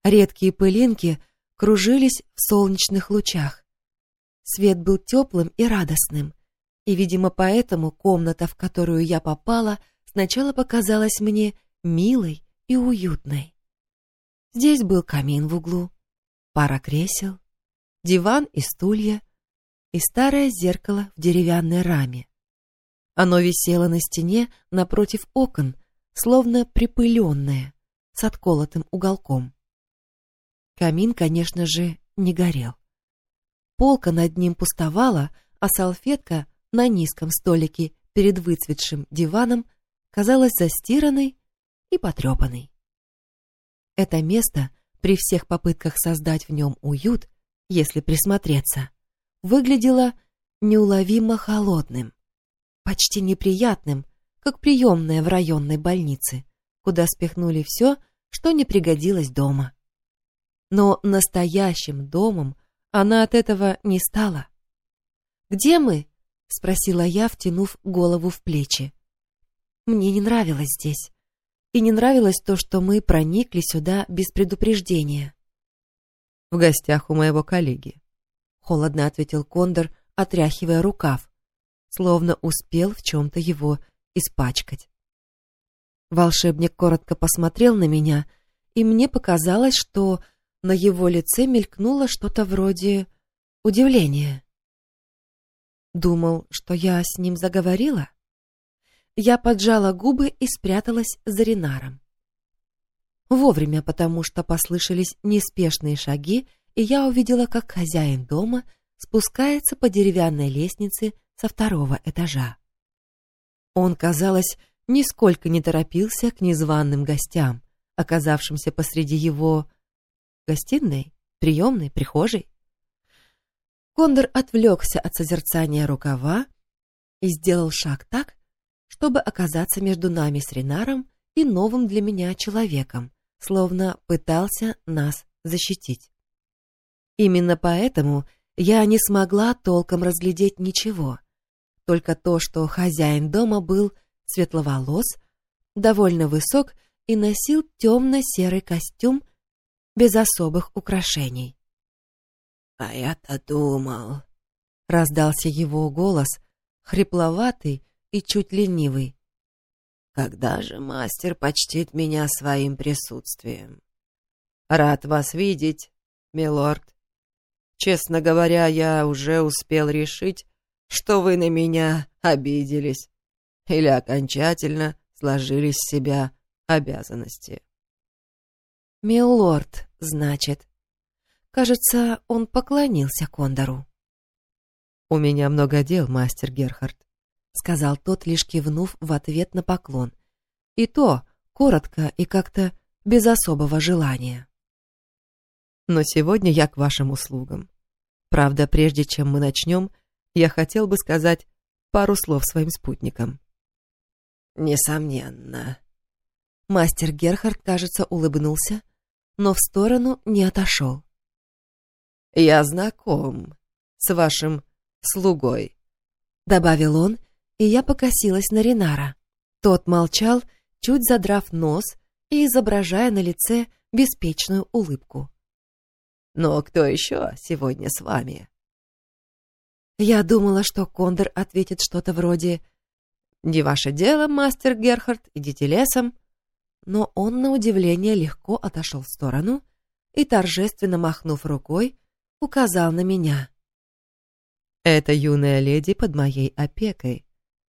S1: Редкие пылинки кружились в солнечных лучах. Свет был теплым и радостным, и, видимо, поэтому комната, в которую я попала, сначала показалась мне милой и уютной. Здесь был камин в углу, пара кресел, диван и стулья и старое зеркало в деревянной раме. Оно висело на стене напротив окон, словно припыленное, с отколотым уголком. Камин, конечно же, не горел. Полка над ним пустовала, а салфетка на низком столике перед выцветшим диваном казалась застиранной и потрепанной. Это место, при всех попытках создать в нем уют, если присмотреться, выглядело неуловимо холодным, почти неприятным, как приемная в районной больнице, куда спихнули все, что не пригодилось дома. Но настоящим домом она от этого не стала. «Где мы?» — спросила я, втянув голову в плечи. Мне не нравилось здесь. И не нравилось то, что мы проникли сюда без предупреждения.
S3: «В гостях у моего коллеги», — холодно ответил Кондор, отряхивая рукав, словно успел в чем-то его испачкать. Волшебник коротко посмотрел на меня, и мне показалось, что на его лице мелькнуло что-то вроде удивления. Думал, что я с ним заговорила? Я поджала губы и спряталась за Ринаром. Вовремя, потому что послышались неспешные шаги, и я увидела, как хозяин дома спускается по деревянной лестнице со второго этажа. Он, казалось, нисколько не торопился к незваным гостям, оказавшимся посреди его Гостиной? Приемной? Прихожей? Кондор отвлекся от созерцания рукава и сделал шаг так, чтобы оказаться между нами с Ренаром и новым для меня человеком, словно пытался нас защитить. Именно поэтому я не смогла толком разглядеть ничего, только то, что хозяин дома был светловолос, довольно высок и носил темно-серый костюм без особых украшений.
S4: «А я-то думал...»
S1: — раздался его голос, хрипловатый и чуть ленивый.
S4: «Когда же мастер почтит меня своим присутствием? Рад вас видеть, милорд. Честно говоря, я уже успел решить, что вы на меня обиделись или окончательно сложили с себя обязанности.
S1: «Милорд, значит». Кажется, он поклонился Кондору.
S3: «У меня много дел, мастер Герхард», —
S1: сказал тот, лишь кивнув в ответ на поклон. И то коротко и как-то без особого желания.
S3: «Но сегодня я к вашим услугам. Правда, прежде чем мы начнем, я хотел бы сказать пару слов своим спутникам».
S4: «Несомненно».
S1: Мастер Герхард, кажется, улыбнулся, но в сторону не отошел.
S4: «Я знаком с вашим слугой», —
S1: добавил он, и я покосилась на Ринара. Тот молчал чуть задрав нос и изображая на лице беспечную улыбку.
S5: «Но кто еще сегодня с вами?»
S1: Я думала, что Кондор ответит что-то вроде «Не ваше дело, мастер Герхард, идите лесом». Но он, на удивление, легко отошел в сторону и, торжественно махнув рукой, указал на меня.
S5: «Это юная леди под моей опекой», —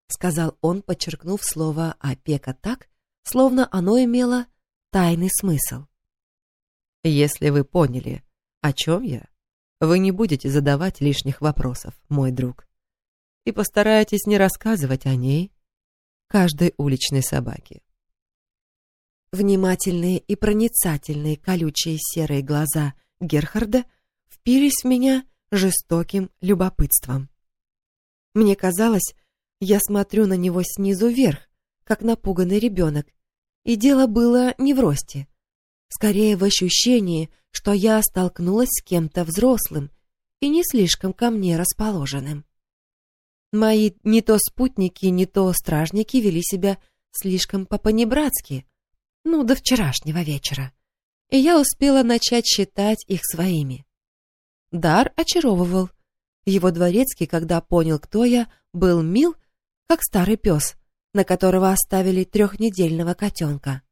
S1: сказал он, подчеркнув слово «опека» так, словно оно имело тайный смысл.
S5: «Если вы поняли, о чем я, вы не будете задавать лишних вопросов, мой друг, и постарайтесь не рассказывать о ней каждой уличной собаке».
S1: Внимательные и проницательные колючие серые глаза Герхарда впились в меня жестоким любопытством. Мне казалось, я смотрю на него снизу вверх, как напуганный ребенок, и дело было не в росте, скорее в ощущении, что я столкнулась с кем-то взрослым и не слишком ко мне расположенным. Мои не то спутники, не то стражники вели себя слишком по-понебратски, ну, до вчерашнего вечера, и я успела начать считать их своими. Дар очаровывал. Его дворецкий, когда понял, кто я, был мил, как старый пес, на которого оставили трехнедельного котенка.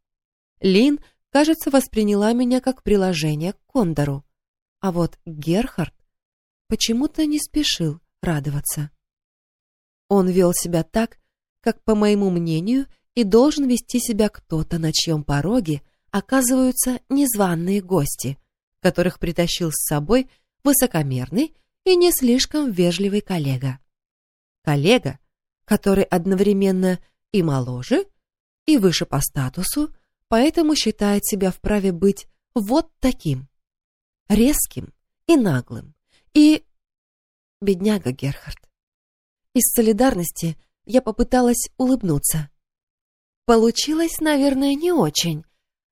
S1: Лин, кажется, восприняла меня как приложение к Кондору, а вот Герхард почему-то не спешил радоваться. Он вел себя так, как, по моему мнению, и должен вести себя кто-то, на чьем пороге оказываются незваные гости, которых притащил с собой высокомерный и не слишком вежливый коллега. Коллега, который одновременно и моложе, и выше по статусу, поэтому считает себя вправе быть вот таким, резким и наглым, и... Бедняга Герхард. Из солидарности я попыталась улыбнуться. Получилось, наверное, не очень,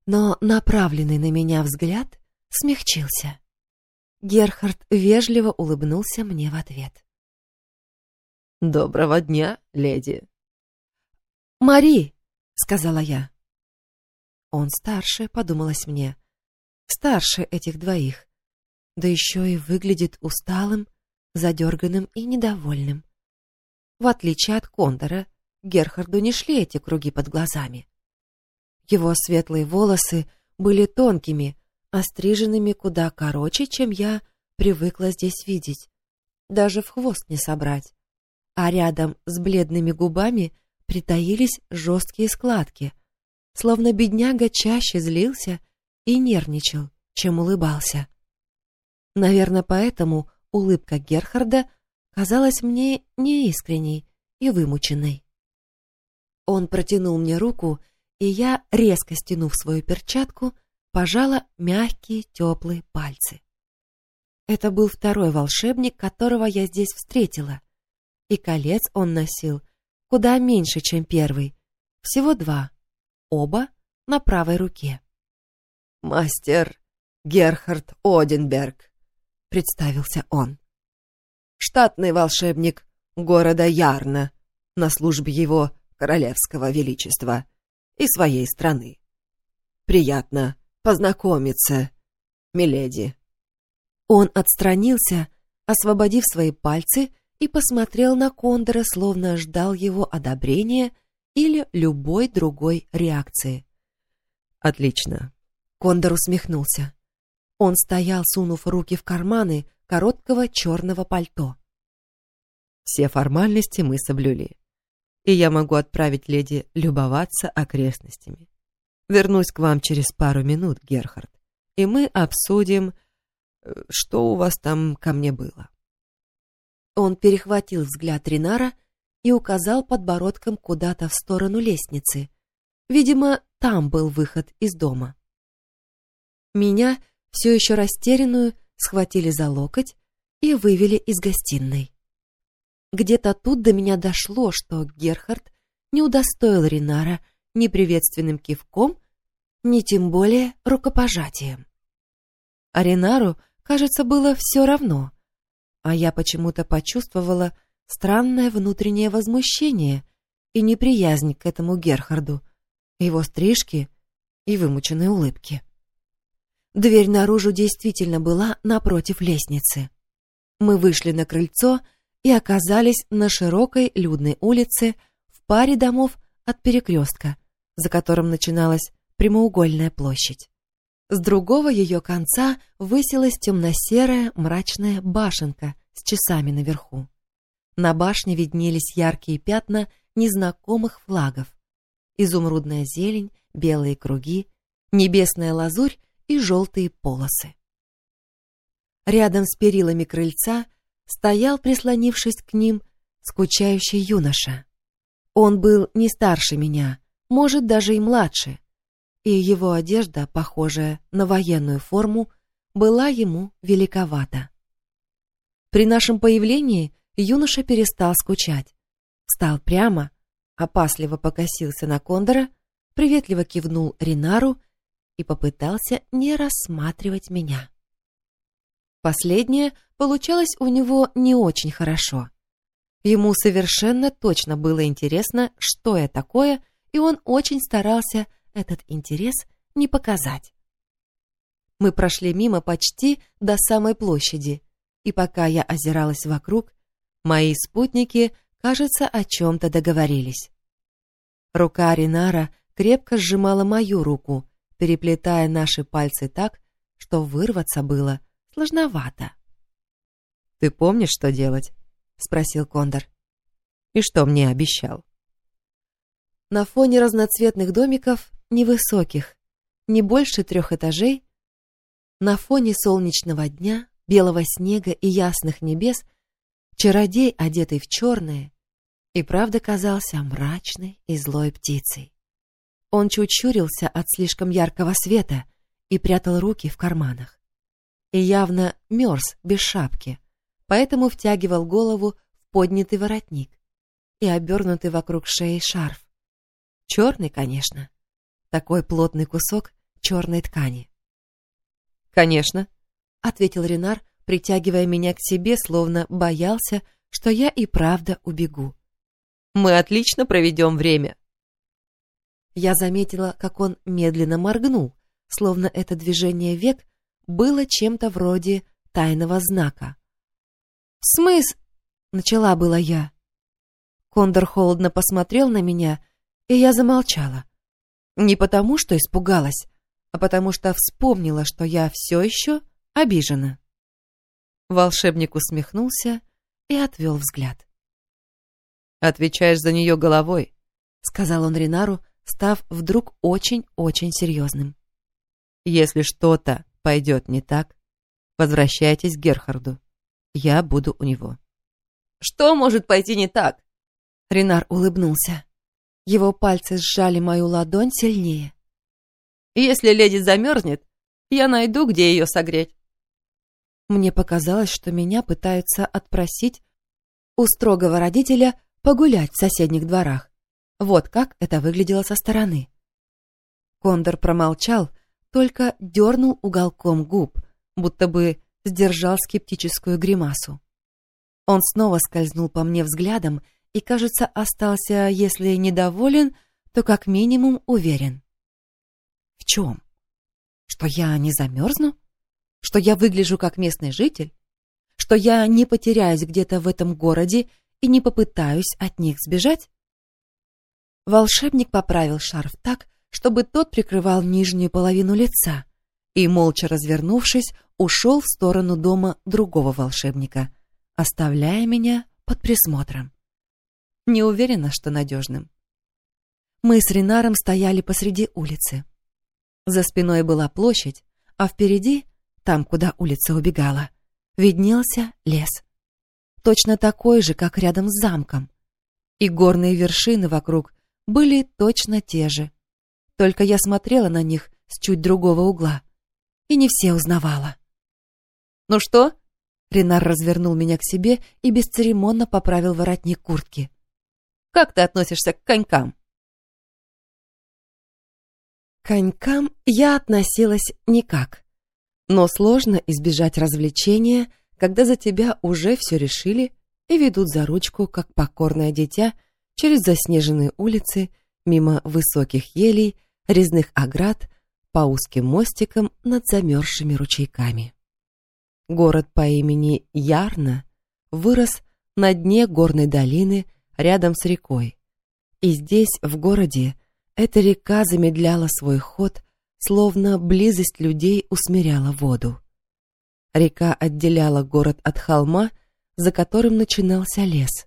S1: но направленный на меня взгляд смягчился. Герхард вежливо улыбнулся мне в ответ.
S5: «Доброго дня, леди!»
S1: «Мари!» — сказала я. Он старше, подумалось мне. Старше этих двоих. Да еще и выглядит усталым, задерганным и недовольным. В отличие от Кондора, Герхарду не шли эти круги под глазами. Его светлые волосы были тонкими, остриженными куда короче, чем я привыкла здесь видеть. Даже в хвост не собрать. А рядом с бледными губами притаились жесткие складки, словно бедняга чаще злился и нервничал, чем улыбался. Наверное, поэтому улыбка Герхарда казалась мне неискренней и вымученной. Он протянул мне руку, и я, резко стянув свою перчатку, пожала мягкие теплые пальцы. Это был второй волшебник, которого я здесь встретила, и колец он носил куда меньше, чем первый, всего два, оба на правой руке.
S5: «Мастер Герхард Оденберг», — представился он. «Штатный волшебник города Ярна на службе его королевского величества и своей страны. Приятно познакомиться, миледи».
S1: Он отстранился, освободив свои пальцы, и посмотрел на Кондора, словно ждал его одобрения или любой другой реакции.
S5: «Отлично».
S1: Кондор усмехнулся. Он стоял, сунув руки в карманы короткого черного пальто.
S5: «Все формальности мы соблюли, и я могу отправить леди любоваться окрестностями. Вернусь к вам через пару минут, Герхард, и мы обсудим, э, что у вас там ко мне было».
S1: Он перехватил взгляд Ринара и указал подбородком куда-то в сторону лестницы. Видимо, там был выход из дома. Меня, все еще растерянную, схватили за локоть и вывели из гостиной. Где-то тут до меня дошло, что Герхард не удостоил Ринара ни приветственным кивком, ни тем более рукопожатием. А Ринару, кажется, было все равно, а я почему-то почувствовала странное внутреннее возмущение и неприязнь к этому Герхарду, его стрижки и вымученные улыбки. Дверь наружу действительно была напротив лестницы. Мы вышли на крыльцо и оказались на широкой людной улице в паре домов от перекрестка, за которым начиналась прямоугольная площадь. С другого ее конца высилась темно-серая мрачная башенка с часами наверху. На башне виднелись яркие пятна незнакомых флагов. Изумрудная зелень, белые круги, небесная лазурь и желтые полосы. Рядом с перилами крыльца стоял, прислонившись к ним, скучающий юноша. Он был не старше меня, может, даже и младше, и его одежда, похожая на военную форму, была ему великовата. При нашем появлении юноша перестал скучать, встал прямо, опасливо покосился на Кондора, приветливо кивнул Ринару и попытался не рассматривать меня. Последнее получалось у него не очень хорошо. Ему совершенно точно было интересно, что я такое, и он очень старался этот интерес не показать. Мы прошли мимо почти до самой площади, и пока я озиралась вокруг, мои спутники, кажется, о чем-то договорились. Рука Ринара крепко сжимала мою руку, переплетая наши пальцы так, что вырваться было сложновато. «Ты помнишь, что делать?» — спросил Кондор. «И что мне обещал?» На фоне разноцветных домиков, невысоких, не больше трех этажей, на фоне солнечного дня, белого снега и ясных небес, чародей, одетый в черное, и правда казался мрачной и злой птицей. Он чуть чурился от слишком яркого света и прятал руки в карманах. И явно мерз без шапки, поэтому втягивал голову в поднятый воротник и обернутый вокруг шеи шарф. Черный, конечно. Такой плотный кусок черной ткани. «Конечно», — ответил Ренар, притягивая меня к себе, словно боялся, что я и правда убегу. «Мы отлично проведем время». Я заметила, как он медленно моргнул, словно это движение век было чем-то вроде тайного знака. «Смыс?» — начала была я. Кондор холодно посмотрел на меня, и я замолчала. Не потому, что испугалась, а потому что вспомнила, что я все еще обижена. Волшебник усмехнулся и отвел взгляд. «Отвечаешь за нее головой», — сказал он Ринару, став вдруг очень-очень серьезным. «Если что-то пойдет не так, возвращайтесь к Герхарду. Я буду у него». «Что может пойти не так?» Ренар улыбнулся. Его пальцы сжали мою ладонь сильнее. «Если леди замерзнет, я найду, где ее согреть». Мне показалось, что меня пытаются отпросить у строгого родителя погулять в соседних дворах. Вот как это выглядело со стороны. Кондор промолчал, только дернул уголком губ, будто бы сдержал скептическую гримасу. Он снова скользнул по мне взглядом и, кажется, остался, если недоволен, то как минимум уверен. В чем? Что я не замерзну? Что я выгляжу как местный житель? Что я не потеряюсь где-то в этом городе и не попытаюсь от них сбежать? Волшебник поправил шарф так, чтобы тот прикрывал нижнюю половину лица, и, молча развернувшись, ушел в сторону дома другого волшебника, оставляя меня под присмотром. Не уверена, что надежным. Мы с Ренаром стояли посреди улицы. За спиной была площадь, а впереди, там, куда улица убегала, виднелся лес. Точно такой же, как рядом с замком. И горные вершины вокруг были точно те же. Только я смотрела на них с чуть другого угла. И не все узнавала. «Ну что?» Ренар развернул меня к себе и бесцеремонно поправил воротник куртки. «Как ты относишься к конькам?» К конькам я относилась никак. Но сложно избежать развлечения, когда за тебя уже все решили и ведут за ручку, как покорное дитя, через заснеженные улицы мимо высоких елей, резных оград, по узким мостикам над замерзшими ручейками. Город по имени Ярна вырос на дне горной долины рядом с рекой. И здесь, в городе, эта река замедляла свой ход, словно близость людей усмиряла воду. Река отделяла город от холма, за которым начинался лес.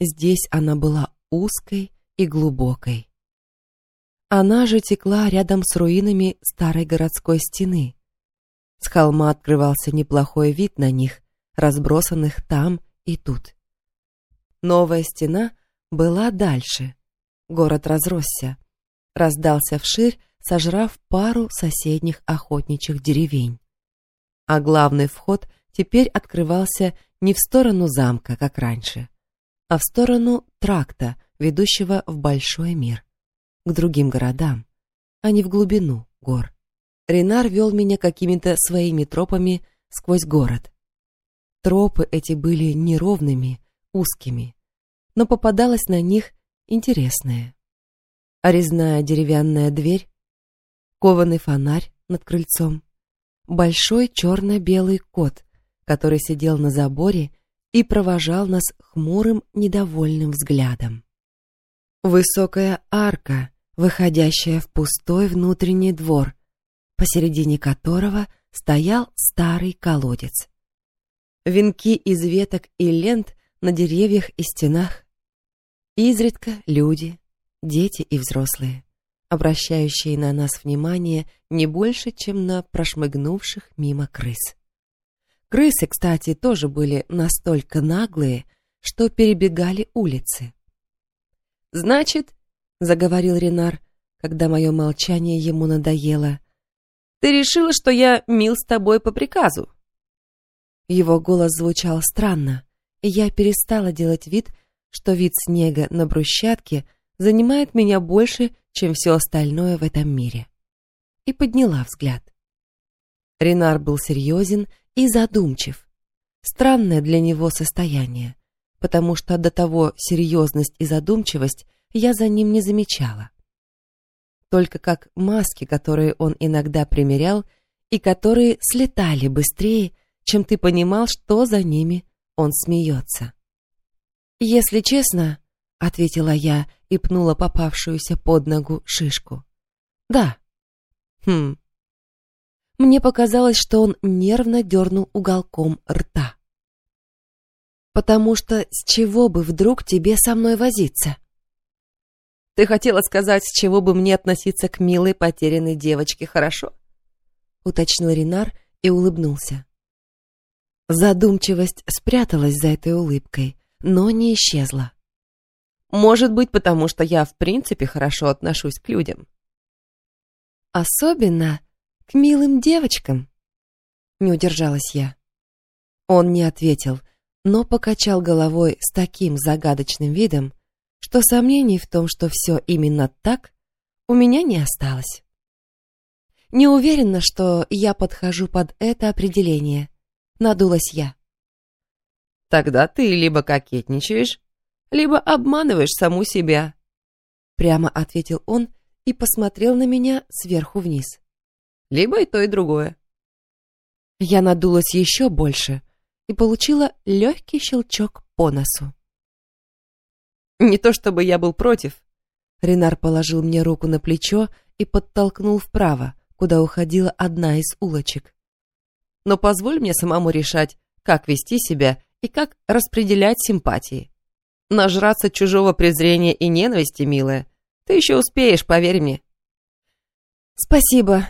S1: Здесь она была узкой и глубокой. Она же текла рядом с руинами старой городской стены. С холма открывался неплохой вид на них, разбросанных там и тут. Новая стена была дальше. Город разросся, раздался вширь, сожрав пару соседних охотничьих деревень. А главный вход теперь открывался не в сторону замка, как раньше, а в сторону тракта, ведущего в большой мир, к другим городам, а не в глубину гор. Ренар вел меня какими-то своими тропами сквозь город. Тропы эти были неровными, узкими, но попадалось на них интересное. А резная деревянная дверь, кованый фонарь над крыльцом, большой черно-белый кот, который сидел на заборе и провожал нас хмурым, недовольным взглядом. Высокая арка, выходящая в пустой внутренний двор, посередине которого стоял старый колодец. Венки из веток и лент на деревьях и стенах. Изредка люди, дети и взрослые, обращающие на нас внимание не больше, чем на прошмыгнувших мимо крыс. Крысы, кстати, тоже были настолько наглые, что перебегали улицы. «Значит, — заговорил Ренар, когда мое молчание ему надоело, — ты решила, что я мил с тобой по приказу?» Его голос звучал странно, я перестала делать вид, что вид снега на брусчатке занимает меня больше, чем все остальное в этом мире. И подняла взгляд. Ренар был серьезен и задумчив. Странное для него состояние потому что до того серьезность и задумчивость я за ним не замечала. Только как маски, которые он иногда примерял, и которые слетали быстрее, чем ты понимал, что за ними он смеется. «Если честно», — ответила я и пнула попавшуюся под ногу шишку. «Да». «Хм». Мне показалось, что он нервно дернул уголком рта потому что с чего бы вдруг тебе со мной возиться? Ты хотела сказать, с чего бы мне относиться к милой потерянной девочке, хорошо? Уточнил Ренар и улыбнулся. Задумчивость спряталась за этой улыбкой, но не исчезла. Может быть, потому что я в принципе хорошо отношусь к людям. Особенно к милым девочкам. Не удержалась я. Он не ответил, но покачал головой с таким загадочным видом, что сомнений в том, что все именно так, у меня не осталось. Не уверена, что я подхожу под это определение. Надулась я. Тогда ты либо кокетничаешь, либо обманываешь саму себя. Прямо ответил он и посмотрел на меня сверху вниз. Либо и то, и другое. Я надулась еще больше, и получила легкий щелчок по носу. Не то чтобы я был против. Ренар положил мне руку на плечо и подтолкнул вправо, куда уходила одна из улочек. Но позволь мне самому решать, как вести себя и как распределять симпатии. Нажраться чужого презрения и ненависти, милая, ты еще успеешь, поверь мне. Спасибо,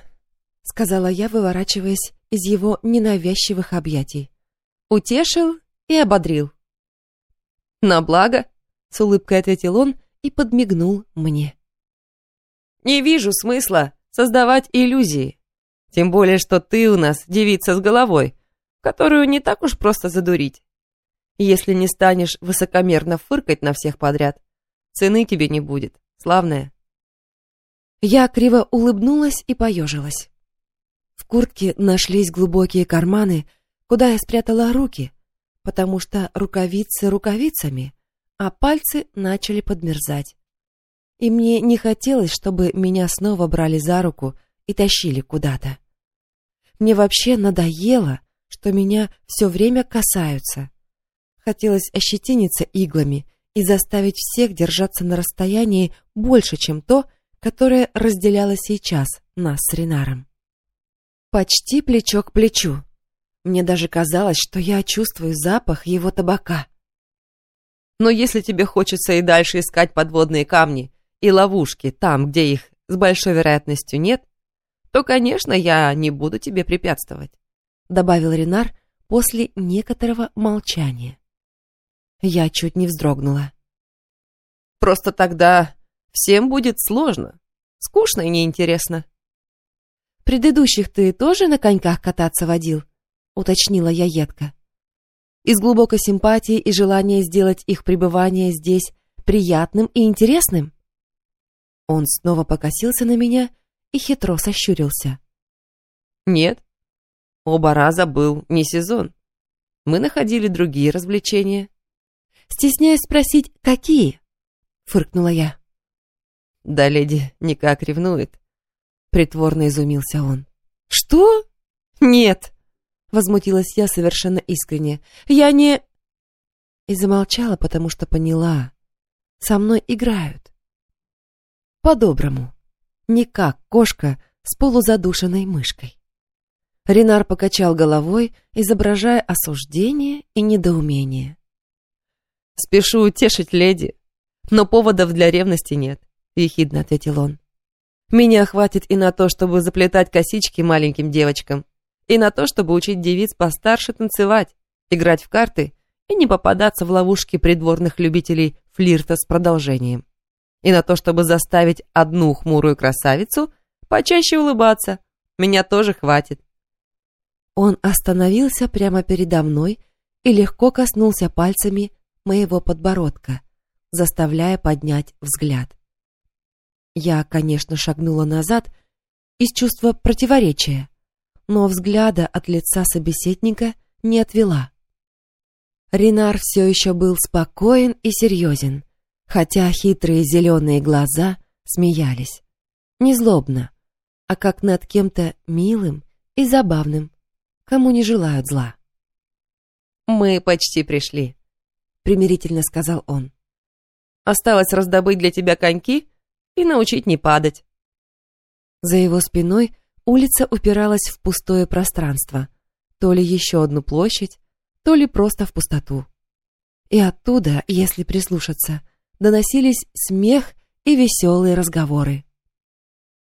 S1: сказала я, выворачиваясь из его ненавязчивых объятий утешил и ободрил. «На благо», — с улыбкой ответил он и подмигнул мне. «Не вижу смысла создавать иллюзии, тем более, что ты у нас девица с головой, которую не так уж просто задурить. Если не станешь высокомерно фыркать на всех подряд, цены тебе не будет, славная». Я криво улыбнулась и поежилась. В куртке нашлись глубокие карманы — куда я спрятала руки, потому что рукавицы рукавицами, а пальцы начали подмерзать. и мне не хотелось, чтобы меня снова брали за руку и тащили куда-то. Мне вообще надоело, что меня все время касаются. Хотелось ощетиниться иглами и заставить всех держаться на расстоянии больше, чем то, которое разделяло сейчас нас с Ренаром. Почти плечо к плечу. Мне даже казалось, что я чувствую запах его табака.
S6: Но если тебе хочется и дальше искать подводные камни и ловушки там, где их с большой вероятностью нет, то, конечно, я не буду тебе препятствовать», —
S1: добавил Ренар после некоторого молчания. Я чуть не вздрогнула.
S6: «Просто тогда всем будет сложно, скучно и неинтересно».
S1: «Предыдущих ты тоже на коньках кататься водил?» — уточнила я едко. Из глубокой симпатии и желания сделать их пребывание здесь приятным и интересным? Он снова покосился на меня и хитро сощурился.
S6: «Нет, оба раза был не сезон. Мы находили другие развлечения».
S1: «Стесняюсь спросить, какие?» — фыркнула я.
S6: «Да леди никак ревнует», — притворно изумился он.
S1: «Что? Нет!» — возмутилась я совершенно искренне. «Я не...» И замолчала, потому что поняла. Со мной играют. По-доброму. Не как кошка с полузадушенной мышкой. Ренар покачал головой, изображая осуждение и недоумение.
S6: «Спешу утешить леди, но поводов для ревности нет», — ехидно ответил он. «Меня хватит и на то, чтобы заплетать косички маленьким девочкам, и на то, чтобы учить девиц постарше танцевать, играть в карты и не попадаться в ловушки придворных любителей флирта с продолжением и на то, чтобы заставить одну хмурую красавицу почаще улыбаться. Меня тоже хватит.
S1: Он остановился прямо передо мной и легко коснулся пальцами моего подбородка, заставляя поднять взгляд. Я, конечно, шагнула назад из чувства противоречия, но взгляда от лица собеседника не отвела. Ренар все еще был спокоен и серьезен, хотя хитрые зеленые глаза смеялись. Не злобно, а как над кем-то милым и забавным, кому не желают зла.
S6: «Мы почти пришли», — примирительно сказал он. «Осталось раздобыть для тебя коньки и научить не падать».
S1: За его спиной улица упиралась в пустое пространство, то ли еще одну площадь, то ли просто в пустоту. И оттуда, если прислушаться, доносились смех и веселые разговоры.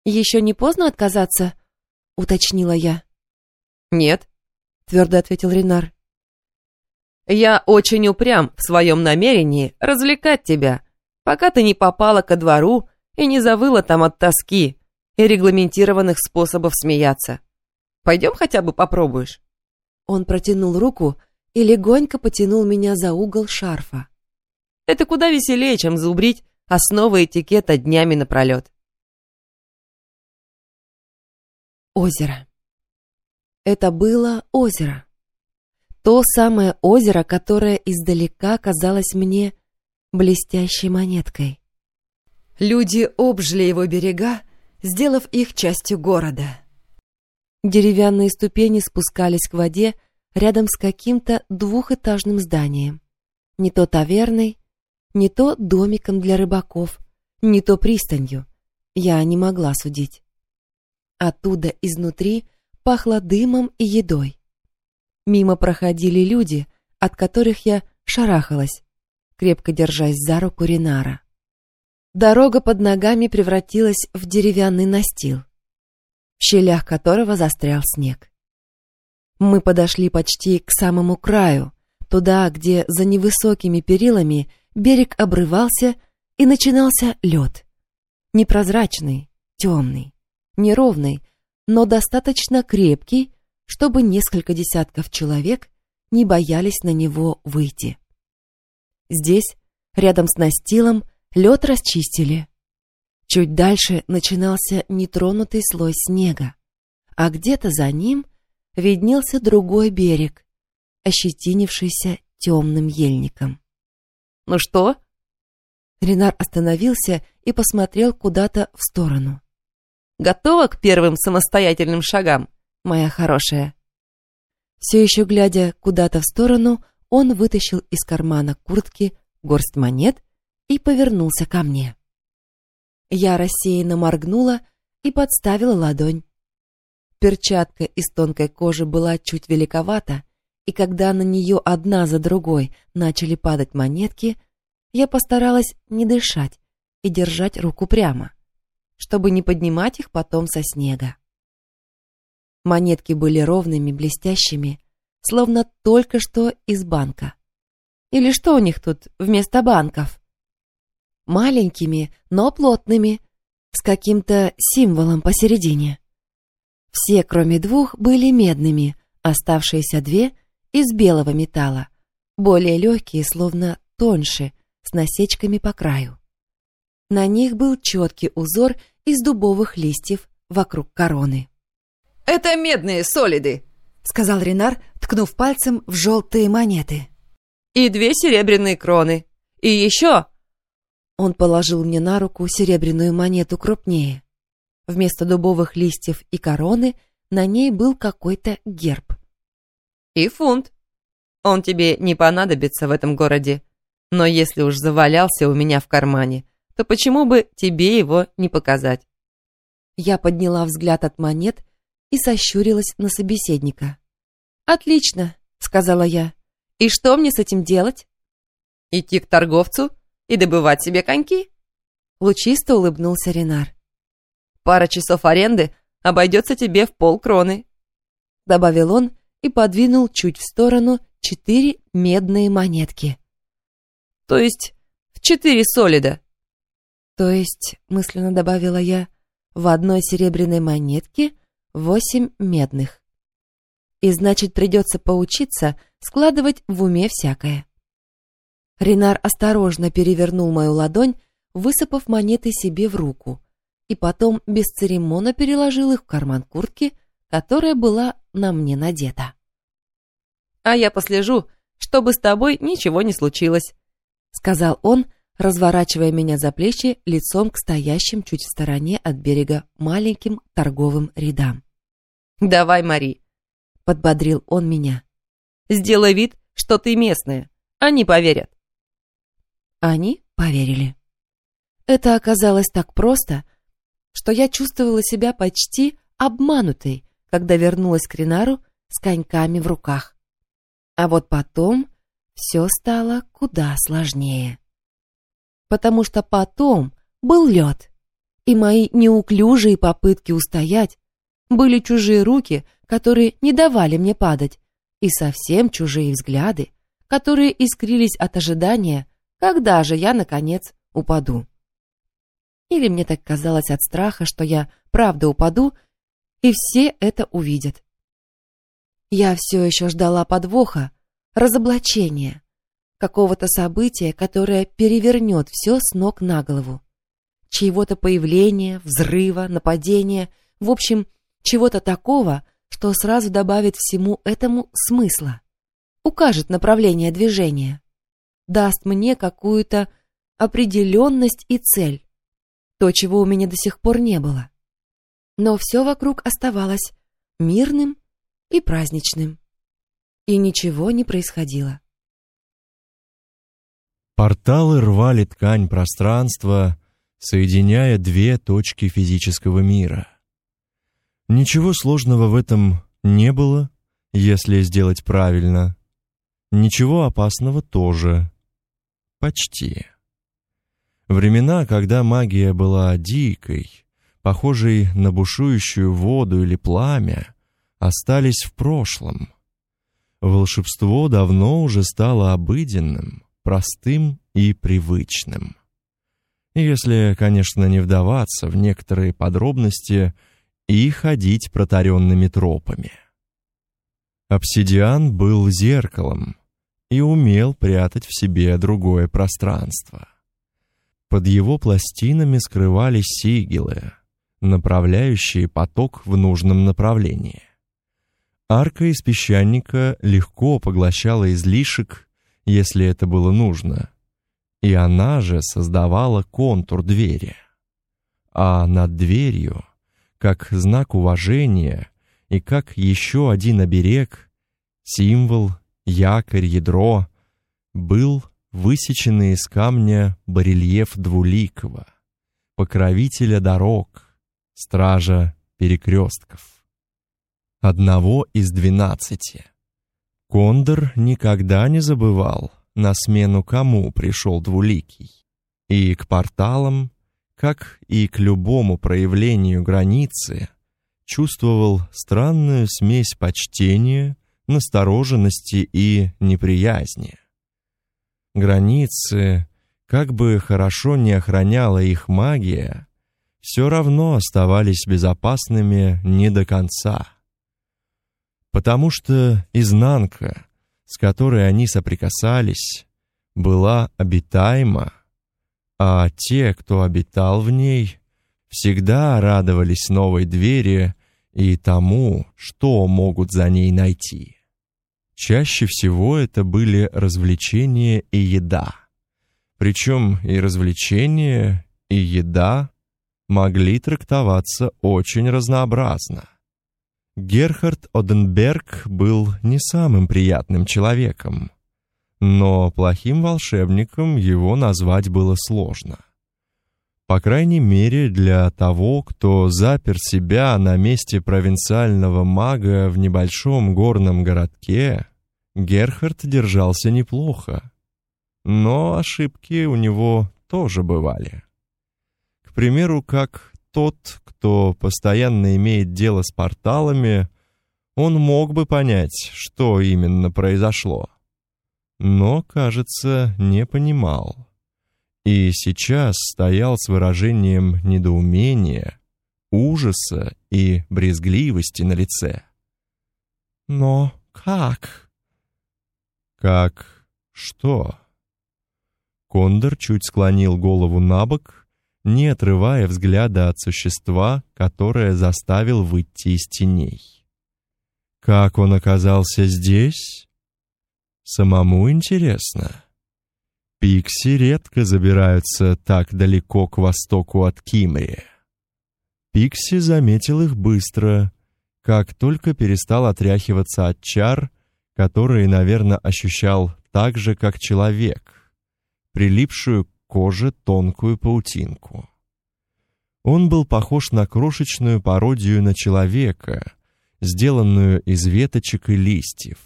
S1: «Еще не поздно отказаться?» — уточнила я.
S6: «Нет», — твердо ответил Ренар. «Я очень упрям в своем намерении развлекать тебя, пока ты не попала ко двору и не завыла там от тоски и регламентированных способов смеяться. Пойдем хотя бы попробуешь?»
S1: Он протянул руку и легонько потянул меня за угол шарфа.
S6: Это куда веселее, чем зубрить основы этикета днями напролет.
S1: Озеро. Это было озеро. То самое озеро, которое издалека казалось мне блестящей монеткой. Люди обжили его берега, сделав их частью города. Деревянные ступени спускались к воде рядом с каким-то двухэтажным зданием. Не то таверной, не то домиком для рыбаков, не то пристанью. Я не могла судить. Оттуда изнутри пахло дымом и едой. Мимо проходили люди, от которых я шарахалась, крепко держась за руку Ринара. Дорога под ногами превратилась в деревянный настил, в щелях которого застрял снег. Мы подошли почти к самому краю, туда, где за невысокими перилами берег обрывался, и начинался лед. Непрозрачный, темный, неровный, но достаточно крепкий, чтобы несколько десятков человек не боялись на него выйти. Здесь, рядом с настилом, лед расчистили. Чуть дальше начинался нетронутый слой снега, а где-то за ним виднелся другой берег, ощетинившийся темным ельником.
S6: «Ну что?»
S1: Ренар остановился и посмотрел куда-то в сторону.
S7: «Готова к первым самостоятельным шагам, моя хорошая?»
S1: Все еще глядя куда-то в сторону, он вытащил из кармана куртки горсть монет и повернулся ко мне. Я рассеянно моргнула и подставила ладонь. Перчатка из тонкой кожи была чуть великовата, и когда на нее одна за другой начали падать монетки, я постаралась не дышать и держать руку прямо, чтобы не поднимать их потом со снега. Монетки были ровными, блестящими, словно только что из банка. Или что у них тут вместо банков? Маленькими, но плотными, с каким-то символом посередине. Все, кроме двух, были медными, оставшиеся две — из белого металла, более легкие, словно тоньше, с насечками по краю. На них был четкий узор из дубовых листьев вокруг короны.
S7: «Это медные солиды», —
S1: сказал Ренар, ткнув пальцем в желтые монеты.
S7: «И две серебряные кроны. И еще...»
S1: Он положил мне на руку серебряную монету крупнее. Вместо дубовых листьев и короны на ней был какой-то герб.
S7: «И фунт. Он тебе не понадобится в этом городе. Но если уж завалялся у меня в кармане, то почему бы тебе его не показать?»
S1: Я подняла взгляд от монет и сощурилась на собеседника. «Отлично», — сказала я. «И что мне с этим делать?»
S7: «Идти к торговцу и добывать себе коньки?»
S1: Лучисто улыбнулся Ренар.
S7: «Пара часов аренды обойдется тебе в полкроны», —
S1: добавил он и подвинул чуть в сторону четыре медные монетки.
S7: «То есть в четыре солида?»
S1: «То есть», — мысленно добавила я, — «в одной серебряной монетке — восемь медных. И значит, придется поучиться складывать в уме всякое. Ренар осторожно перевернул мою ладонь, высыпав монеты себе в руку, и потом бесцеремонно переложил их в карман куртки, которая была на мне надета.
S7: «А я послежу, чтобы с тобой ничего не случилось», — сказал он, разворачивая меня за плечи лицом к стоящим чуть в стороне от берега маленьким торговым рядам. «Давай, Мари», — подбодрил он меня. «Сделай вид, что ты местная. Они поверят».
S1: Они поверили. Это оказалось так просто, что я чувствовала себя почти обманутой, когда вернулась к Ренару с коньками в руках. А вот потом все стало куда сложнее. Потому что потом был лед, и мои неуклюжие попытки устоять были чужие руки, которые не давали мне падать, и совсем чужие взгляды, которые искрились от ожидания, когда же я, наконец, упаду. Или мне так казалось от страха, что я правда упаду, и все это увидят. Я все еще ждала подвоха, разоблачения, какого-то события, которое перевернет все с ног на голову. Чьего-то появления, взрыва, нападения, в общем, чего-то такого, что сразу добавит всему этому смысла, укажет направление движения, даст мне какую-то определенность и цель, то, чего у меня до сих пор не было. Но все вокруг оставалось мирным и праздничным, и ничего не происходило.
S2: Порталы рвали ткань пространства, соединяя две точки физического мира — Ничего сложного в этом не было, если сделать правильно. Ничего опасного тоже. Почти. Времена, когда магия была дикой, похожей на бушующую воду или пламя, остались в прошлом. Волшебство давно уже стало обыденным, простым и привычным. Если, конечно, не вдаваться в некоторые подробности – и ходить протаренными тропами. Обсидиан был зеркалом и умел прятать в себе другое пространство. Под его пластинами скрывались сигилы, направляющие поток в нужном направлении. Арка из песчаника легко поглощала излишек, если это было нужно, и она же создавала контур двери. А над дверью, как знак уважения и как еще один оберег, символ, якорь, ядро, был высеченный из камня барельеф Двуликова, покровителя дорог, стража перекрестков. Одного из двенадцати. Кондор никогда не забывал, на смену кому пришел Двуликий. И к порталам, как и к любому проявлению границы, чувствовал странную смесь почтения, настороженности и неприязни. Границы, как бы хорошо не охраняла их магия, все равно оставались безопасными не до конца. Потому что изнанка, с которой они соприкасались, была обитаема, а те, кто обитал в ней, всегда радовались новой двери и тому, что могут за ней найти. Чаще всего это были развлечения и еда. Причем и развлечения, и еда могли трактоваться очень разнообразно. Герхард Оденберг был не самым приятным человеком, но плохим волшебником его назвать было сложно. По крайней мере, для того, кто запер себя на месте провинциального мага в небольшом горном городке, Герхард держался неплохо. Но ошибки у него тоже бывали. К примеру, как тот, кто постоянно имеет дело с порталами, он мог бы понять, что именно произошло. Но, кажется, не понимал. И сейчас стоял с выражением недоумения, ужаса и брезгливости на лице. Но как? Как что? Кондор чуть склонил голову набок не отрывая взгляда от существа, которое заставил выйти из теней. Как он оказался здесь? Самому интересно. Пикси редко забираются так далеко к востоку от Кимри. Пикси заметил их быстро, как только перестал отряхиваться от чар, которые, наверное, ощущал так же, как человек, прилипшую коже тонкую паутинку. Он был похож на крошечную пародию на человека, сделанную из веточек и листьев,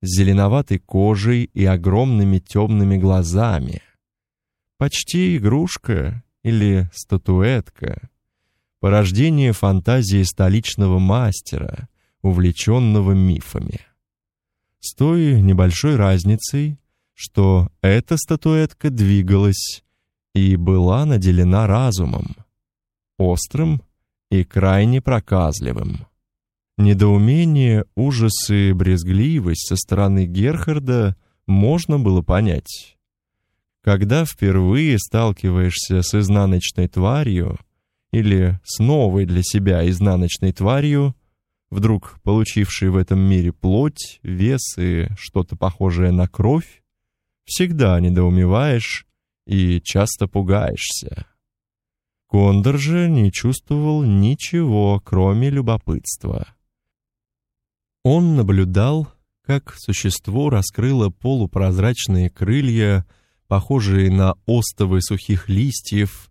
S2: с зеленоватой кожей и огромными темными глазами. Почти игрушка или статуэтка, порождение фантазии столичного мастера, увлеченного мифами. С той небольшой разницей, что эта статуэтка двигалась и была наделена разумом, острым и крайне проказливым. Недоумение, ужас и брезгливость со стороны Герхарда можно было понять. Когда впервые сталкиваешься с изнаночной тварью или с новой для себя изнаночной тварью, вдруг получившей в этом мире плоть, вес и что-то похожее на кровь, всегда недоумеваешь и часто пугаешься. Кондор же не чувствовал ничего, кроме любопытства. Он наблюдал, как существо раскрыло полупрозрачные крылья, похожие на остовы сухих листьев,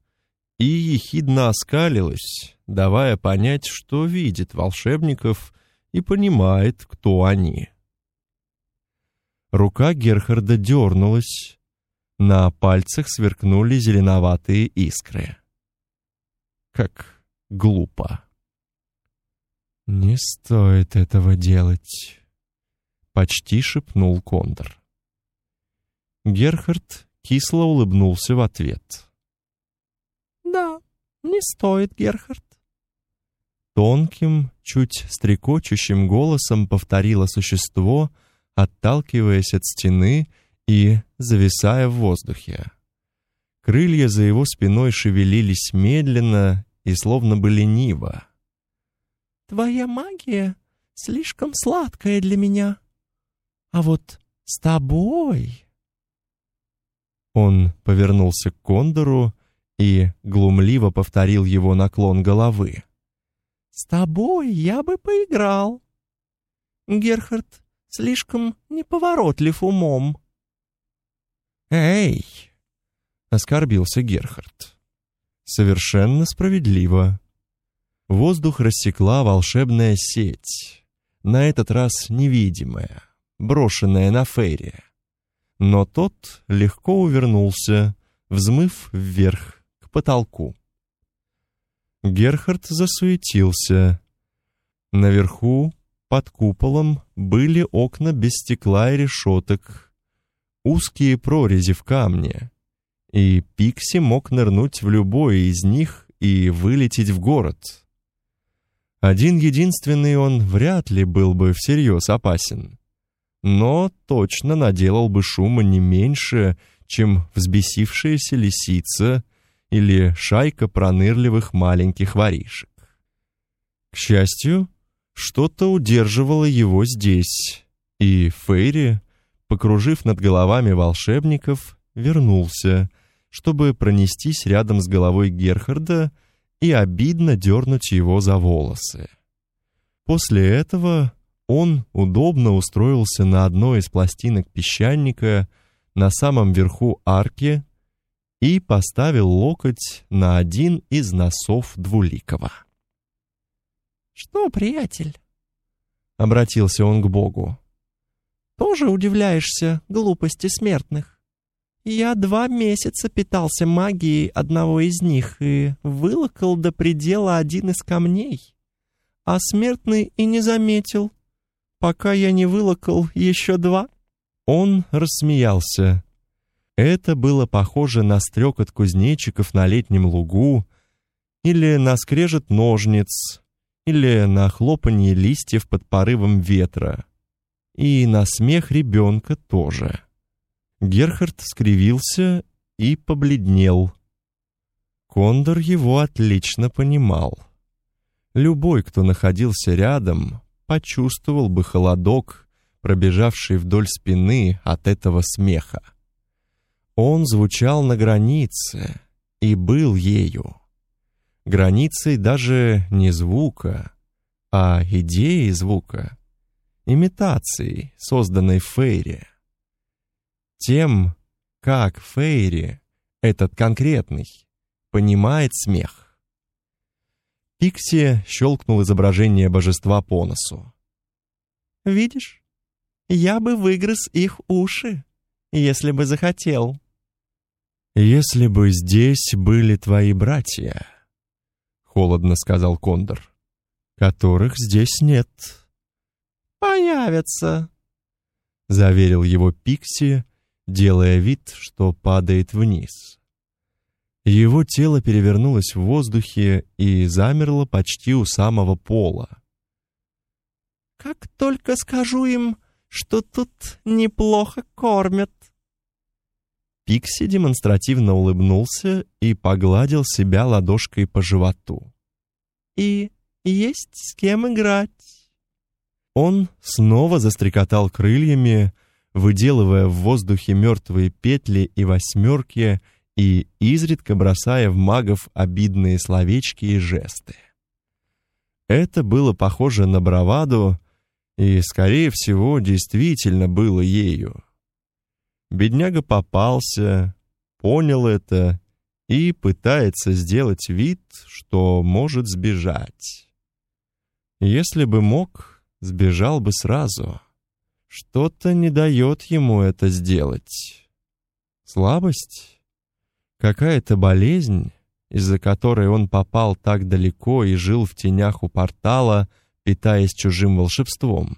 S2: и ехидно оскалилось, давая понять, что видит волшебников и понимает, кто они. Рука Герхарда дернулась. На пальцах сверкнули зеленоватые искры. Как глупо. «Не стоит этого делать», — почти шепнул Кондор. Герхард кисло улыбнулся в ответ. «Да, не стоит, Герхард». Тонким, чуть стрекочущим голосом повторило существо, отталкиваясь от стены и зависая в воздухе. Крылья за его спиной шевелились медленно и словно бы лениво. «Твоя магия слишком сладкая для меня. А вот с тобой...» Он повернулся к Кондору и глумливо повторил его наклон головы. «С тобой я бы поиграл. Герхард слишком неповоротлив умом». «Эй!» — оскорбился Герхард. «Совершенно справедливо». Воздух рассекла волшебная сеть, на этот раз невидимая, брошенная на Фейре. Но тот легко увернулся, взмыв вверх к потолку. Герхард засуетился. Наверху, под куполом, были окна без стекла и решеток, узкие прорези в камне, и Пикси мог нырнуть в любой из них и вылететь в город. Один единственный он вряд ли был бы всерьез опасен. Но точно наделал бы шума не меньше, чем взбесившаяся лисица или шайка пронырливых маленьких воришек. К счастью, что-то удерживало его здесь, и Фейри, покружив над головами волшебников, вернулся, чтобы пронестись рядом с головой Герхарда и обидно дернуть его за волосы. После этого он удобно устроился на одной из пластинок песчаника на самом верху арки и поставил локоть на один из носов Двуликова. «Что, приятель?» — обратился он к Богу. «Тоже удивляешься глупости смертных?» Я два месяца питался магией одного из них и вылокал до предела один из камней. А смертный и не заметил, пока я не вылокал еще два. Он рассмеялся. Это было похоже на стрекот кузнечиков на летнем лугу, или на скрежет ножниц, или на хлопанье листьев под порывом ветра, и на смех ребенка тоже. Герхард скривился и побледнел. Кондор его отлично понимал. Любой, кто находился рядом, почувствовал бы холодок, пробежавший вдоль спины от этого смеха. Он звучал на границе и был ею. Границей даже не звука, а идеей звука, имитацией, созданной в Фейре тем, как Фейри, этот конкретный, понимает смех. Пикси щелкнул изображение божества по носу. «Видишь, я бы выгрыз их уши, если бы захотел». «Если бы здесь были твои братья», — холодно сказал Кондор, — «которых здесь нет». «Появятся», — заверил его Пикси, делая вид, что падает вниз. Его тело перевернулось в воздухе и замерло почти у самого пола. «Как только скажу им, что тут неплохо кормят!» Пикси демонстративно улыбнулся и погладил себя ладошкой по животу. «И есть с кем играть!» Он снова застрекотал крыльями, выделывая в воздухе мертвые петли и восьмерки и изредка бросая в магов обидные словечки и жесты. Это было похоже на браваду и, скорее всего, действительно было ею. Бедняга попался, понял это и пытается сделать вид, что может сбежать. Если бы мог, сбежал бы сразу. Что-то не дает ему это сделать. Слабость? Какая-то болезнь, из-за которой он попал так далеко и жил в тенях у портала, питаясь чужим волшебством?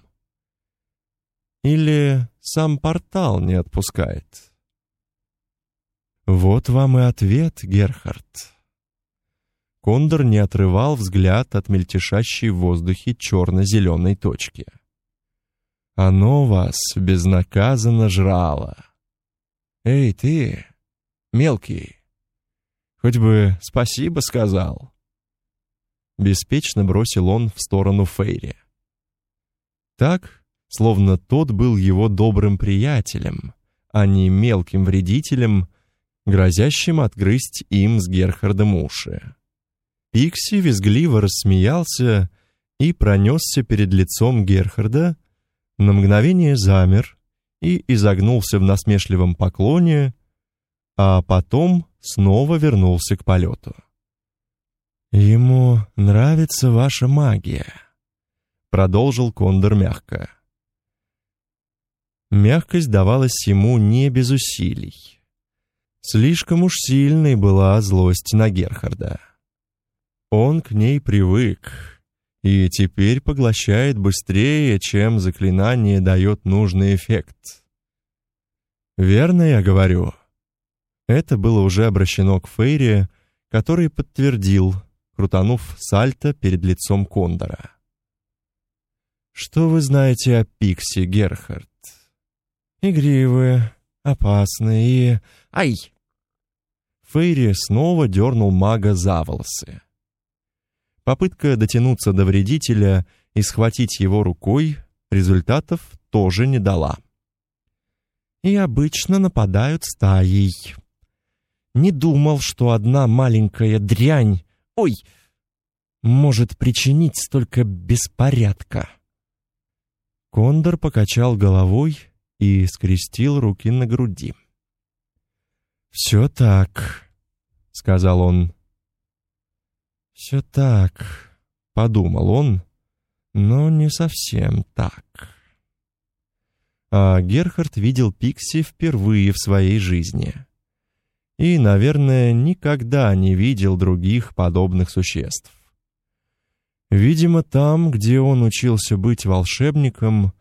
S2: Или сам портал не отпускает? Вот вам и ответ, Герхард. Кондор не отрывал взгляд от мельтешащей в воздухе черно-зеленой точки. — оно вас безнаказанно жрало. Эй, ты, мелкий, хоть бы спасибо сказал. Беспечно бросил он в сторону Фейри. Так, словно тот был его добрым приятелем, а не мелким вредителем, грозящим отгрызть им с Герхардом уши. Пикси визгливо рассмеялся и пронесся перед лицом Герхарда, на мгновение замер и изогнулся в насмешливом поклоне, а потом снова вернулся к полету. «Ему нравится ваша магия», — продолжил Кондор мягко. Мягкость давалась ему не без усилий. Слишком уж сильной была злость на Герхарда. Он к ней привык и теперь поглощает быстрее, чем заклинание дает нужный эффект. Верно я говорю. Это было уже обращено к Фейре, который подтвердил, крутанув сальто перед лицом Кондора. Что вы знаете о Пикси, Герхард? Игривые, опасные и... Ай! Фейри снова дернул мага за волосы. Попытка дотянуться до вредителя и схватить его рукой результатов тоже не дала. И обычно нападают стаей. Не думал, что одна маленькая дрянь, ой, может причинить столько беспорядка. Кондор покачал головой и скрестил руки на груди. «Все так», — сказал он. «Все так», — подумал он, но не совсем так. А Герхард видел Пикси впервые в своей жизни. И, наверное, никогда не видел других подобных существ. Видимо, там, где он учился быть волшебником,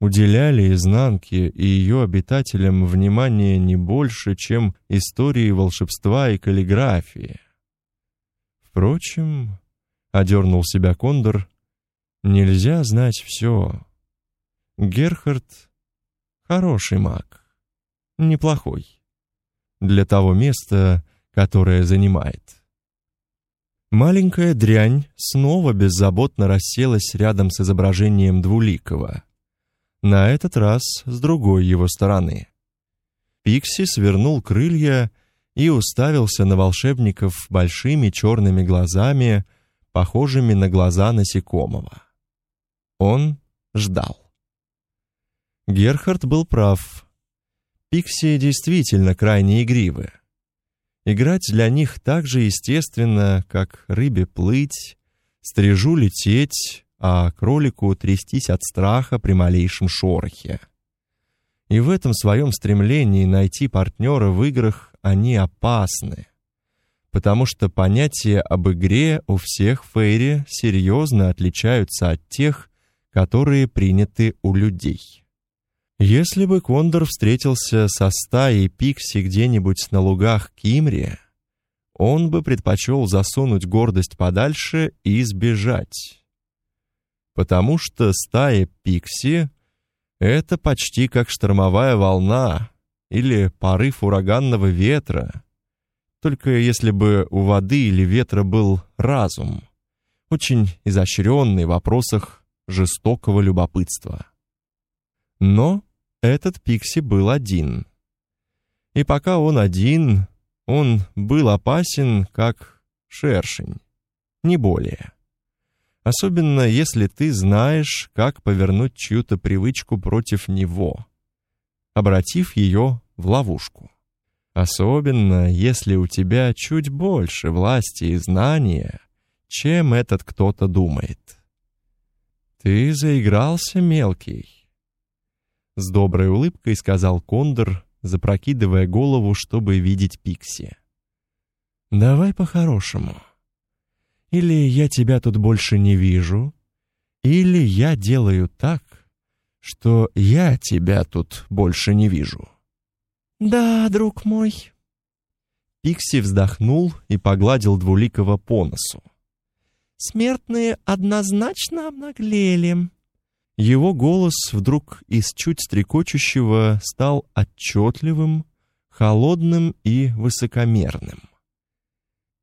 S2: уделяли изнанке и ее обитателям внимание не больше, чем истории волшебства и каллиграфии. Впрочем, одернул себя Кондор, нельзя знать все. Герхард хороший маг, неплохой, для того места, которое занимает. Маленькая дрянь снова беззаботно расселась рядом с изображением Двуликова — на этот раз с другой его стороны. Пикси свернул крылья и уставился на волшебников большими черными глазами, похожими на глаза насекомого. Он ждал. Герхард был прав. Пикси действительно крайне игривы. Играть для них так же естественно, как рыбе плыть, стрижу лететь, а кролику трястись от страха при малейшем шорохе. И в этом своем стремлении найти партнера в играх они опасны, потому что понятия об игре у всех фейри серьезно отличаются от тех, которые приняты у людей. Если бы Кондор встретился со стаей пикси где-нибудь на лугах Кимри, он бы предпочел засунуть гордость подальше и сбежать потому что стая пикси — это почти как штормовая волна или порыв ураганного ветра, только если бы у воды или ветра был разум, очень изощренный в вопросах жестокого любопытства. Но этот пикси был один. И пока он один, он был опасен, как шершень, не более особенно если ты знаешь, как повернуть чью-то привычку против него, обратив ее в ловушку. Особенно, если у тебя чуть больше власти и знания, чем этот кто-то думает. Ты заигрался, мелкий. С доброй улыбкой сказал Кондор, запрокидывая голову, чтобы видеть Пикси. Давай по-хорошему. Или я тебя тут больше не вижу, или я делаю так, что я тебя тут больше не вижу. Да, друг мой. Пикси вздохнул и погладил Двуликого по носу. Смертные однозначно обнаглели. Его голос вдруг из чуть стрекочущего стал отчетливым, холодным и высокомерным.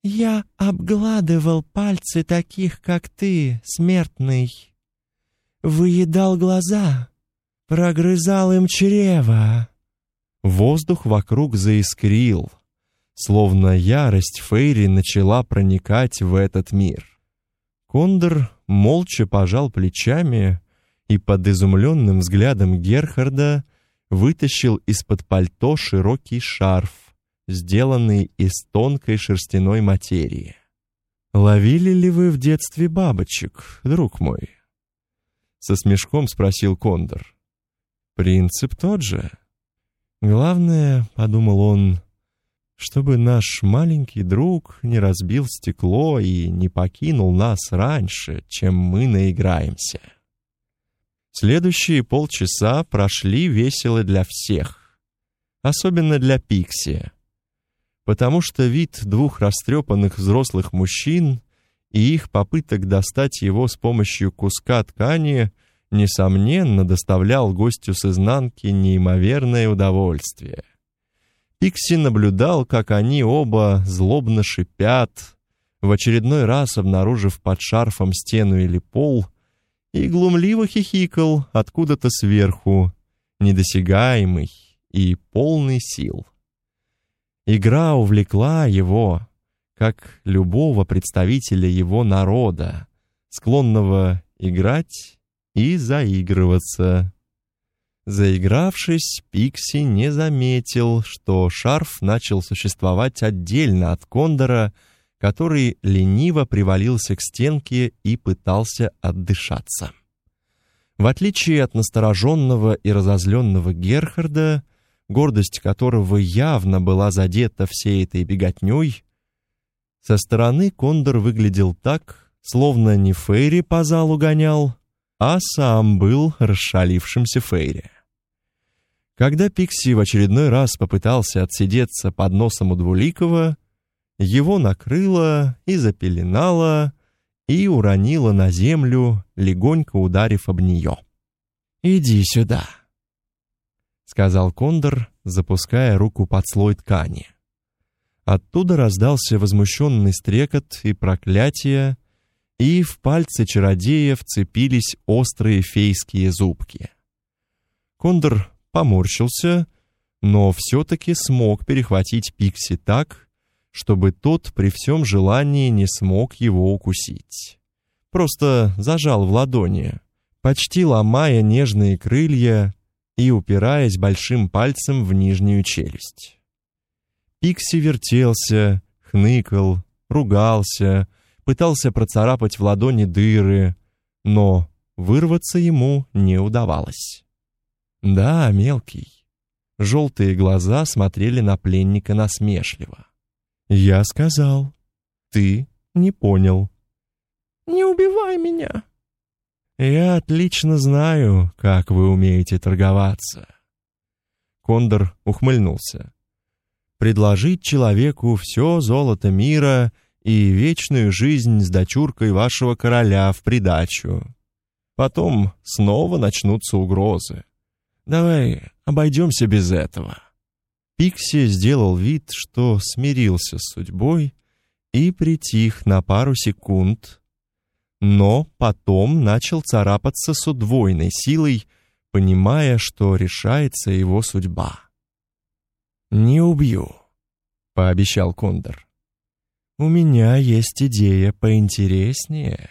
S2: Я обгладывал пальцы таких, как ты, смертный. Выедал глаза, прогрызал им чрево. Воздух вокруг заискрил, словно ярость Фейри начала проникать в этот мир. Кондор молча пожал плечами и под изумленным взглядом Герхарда вытащил из-под пальто широкий шарф, сделанный из тонкой шерстяной материи. «Ловили ли вы в детстве бабочек, друг мой?» Со смешком спросил Кондор. «Принцип тот же. Главное, — подумал он, — чтобы наш маленький друг не разбил стекло и не покинул нас раньше, чем мы наиграемся». Следующие полчаса прошли весело для всех, особенно для Пикси, потому что вид двух растрепанных взрослых мужчин и их попыток достать его с помощью куска ткани несомненно доставлял гостю с изнанки неимоверное удовольствие. Пикси наблюдал, как они оба злобно шипят, в очередной раз обнаружив под шарфом стену или пол — и глумливо хихикал откуда-то сверху, недосягаемый и полный сил. Игра увлекла его, как любого представителя его народа, склонного играть и заигрываться. Заигравшись, Пикси не заметил, что шарф начал существовать отдельно от кондора, который лениво привалился к стенке и пытался отдышаться. В отличие от настороженного и разозленного Герхарда, гордость которого явно была задета всей этой беготней, со стороны Кондор выглядел так, словно не Фейри по залу гонял, а сам был расшалившимся Фейри. Когда Пикси в очередной раз попытался отсидеться под носом у Двуликова, его накрыло и запеленало, и уронило на землю, легонько ударив об нее. «Иди сюда», — сказал Кондор, запуская руку под слой ткани. Оттуда раздался возмущенный стрекот и проклятие, и в пальцы чародея вцепились острые фейские зубки. Кондор поморщился, но все-таки смог перехватить Пикси так, чтобы тот при всем желании не смог его укусить. Просто зажал в ладони, почти ломая нежные крылья и упираясь большим пальцем в нижнюю челюсть. Пикси вертелся, хныкал, ругался, пытался процарапать в ладони дыры, но вырваться ему не удавалось. Да, мелкий. Желтые глаза смотрели на пленника насмешливо. Я сказал. Ты не понял. Не убивай меня. Я отлично знаю, как вы умеете торговаться. Кондор ухмыльнулся. Предложить человеку все золото мира и вечную жизнь с дочуркой вашего короля в придачу. Потом снова начнутся угрозы. Давай обойдемся без этого. Пикси сделал вид, что смирился с судьбой и притих на пару секунд, но потом начал царапаться с удвоенной силой, понимая, что решается его судьба. «Не убью», — пообещал Кондор. «У меня есть идея поинтереснее».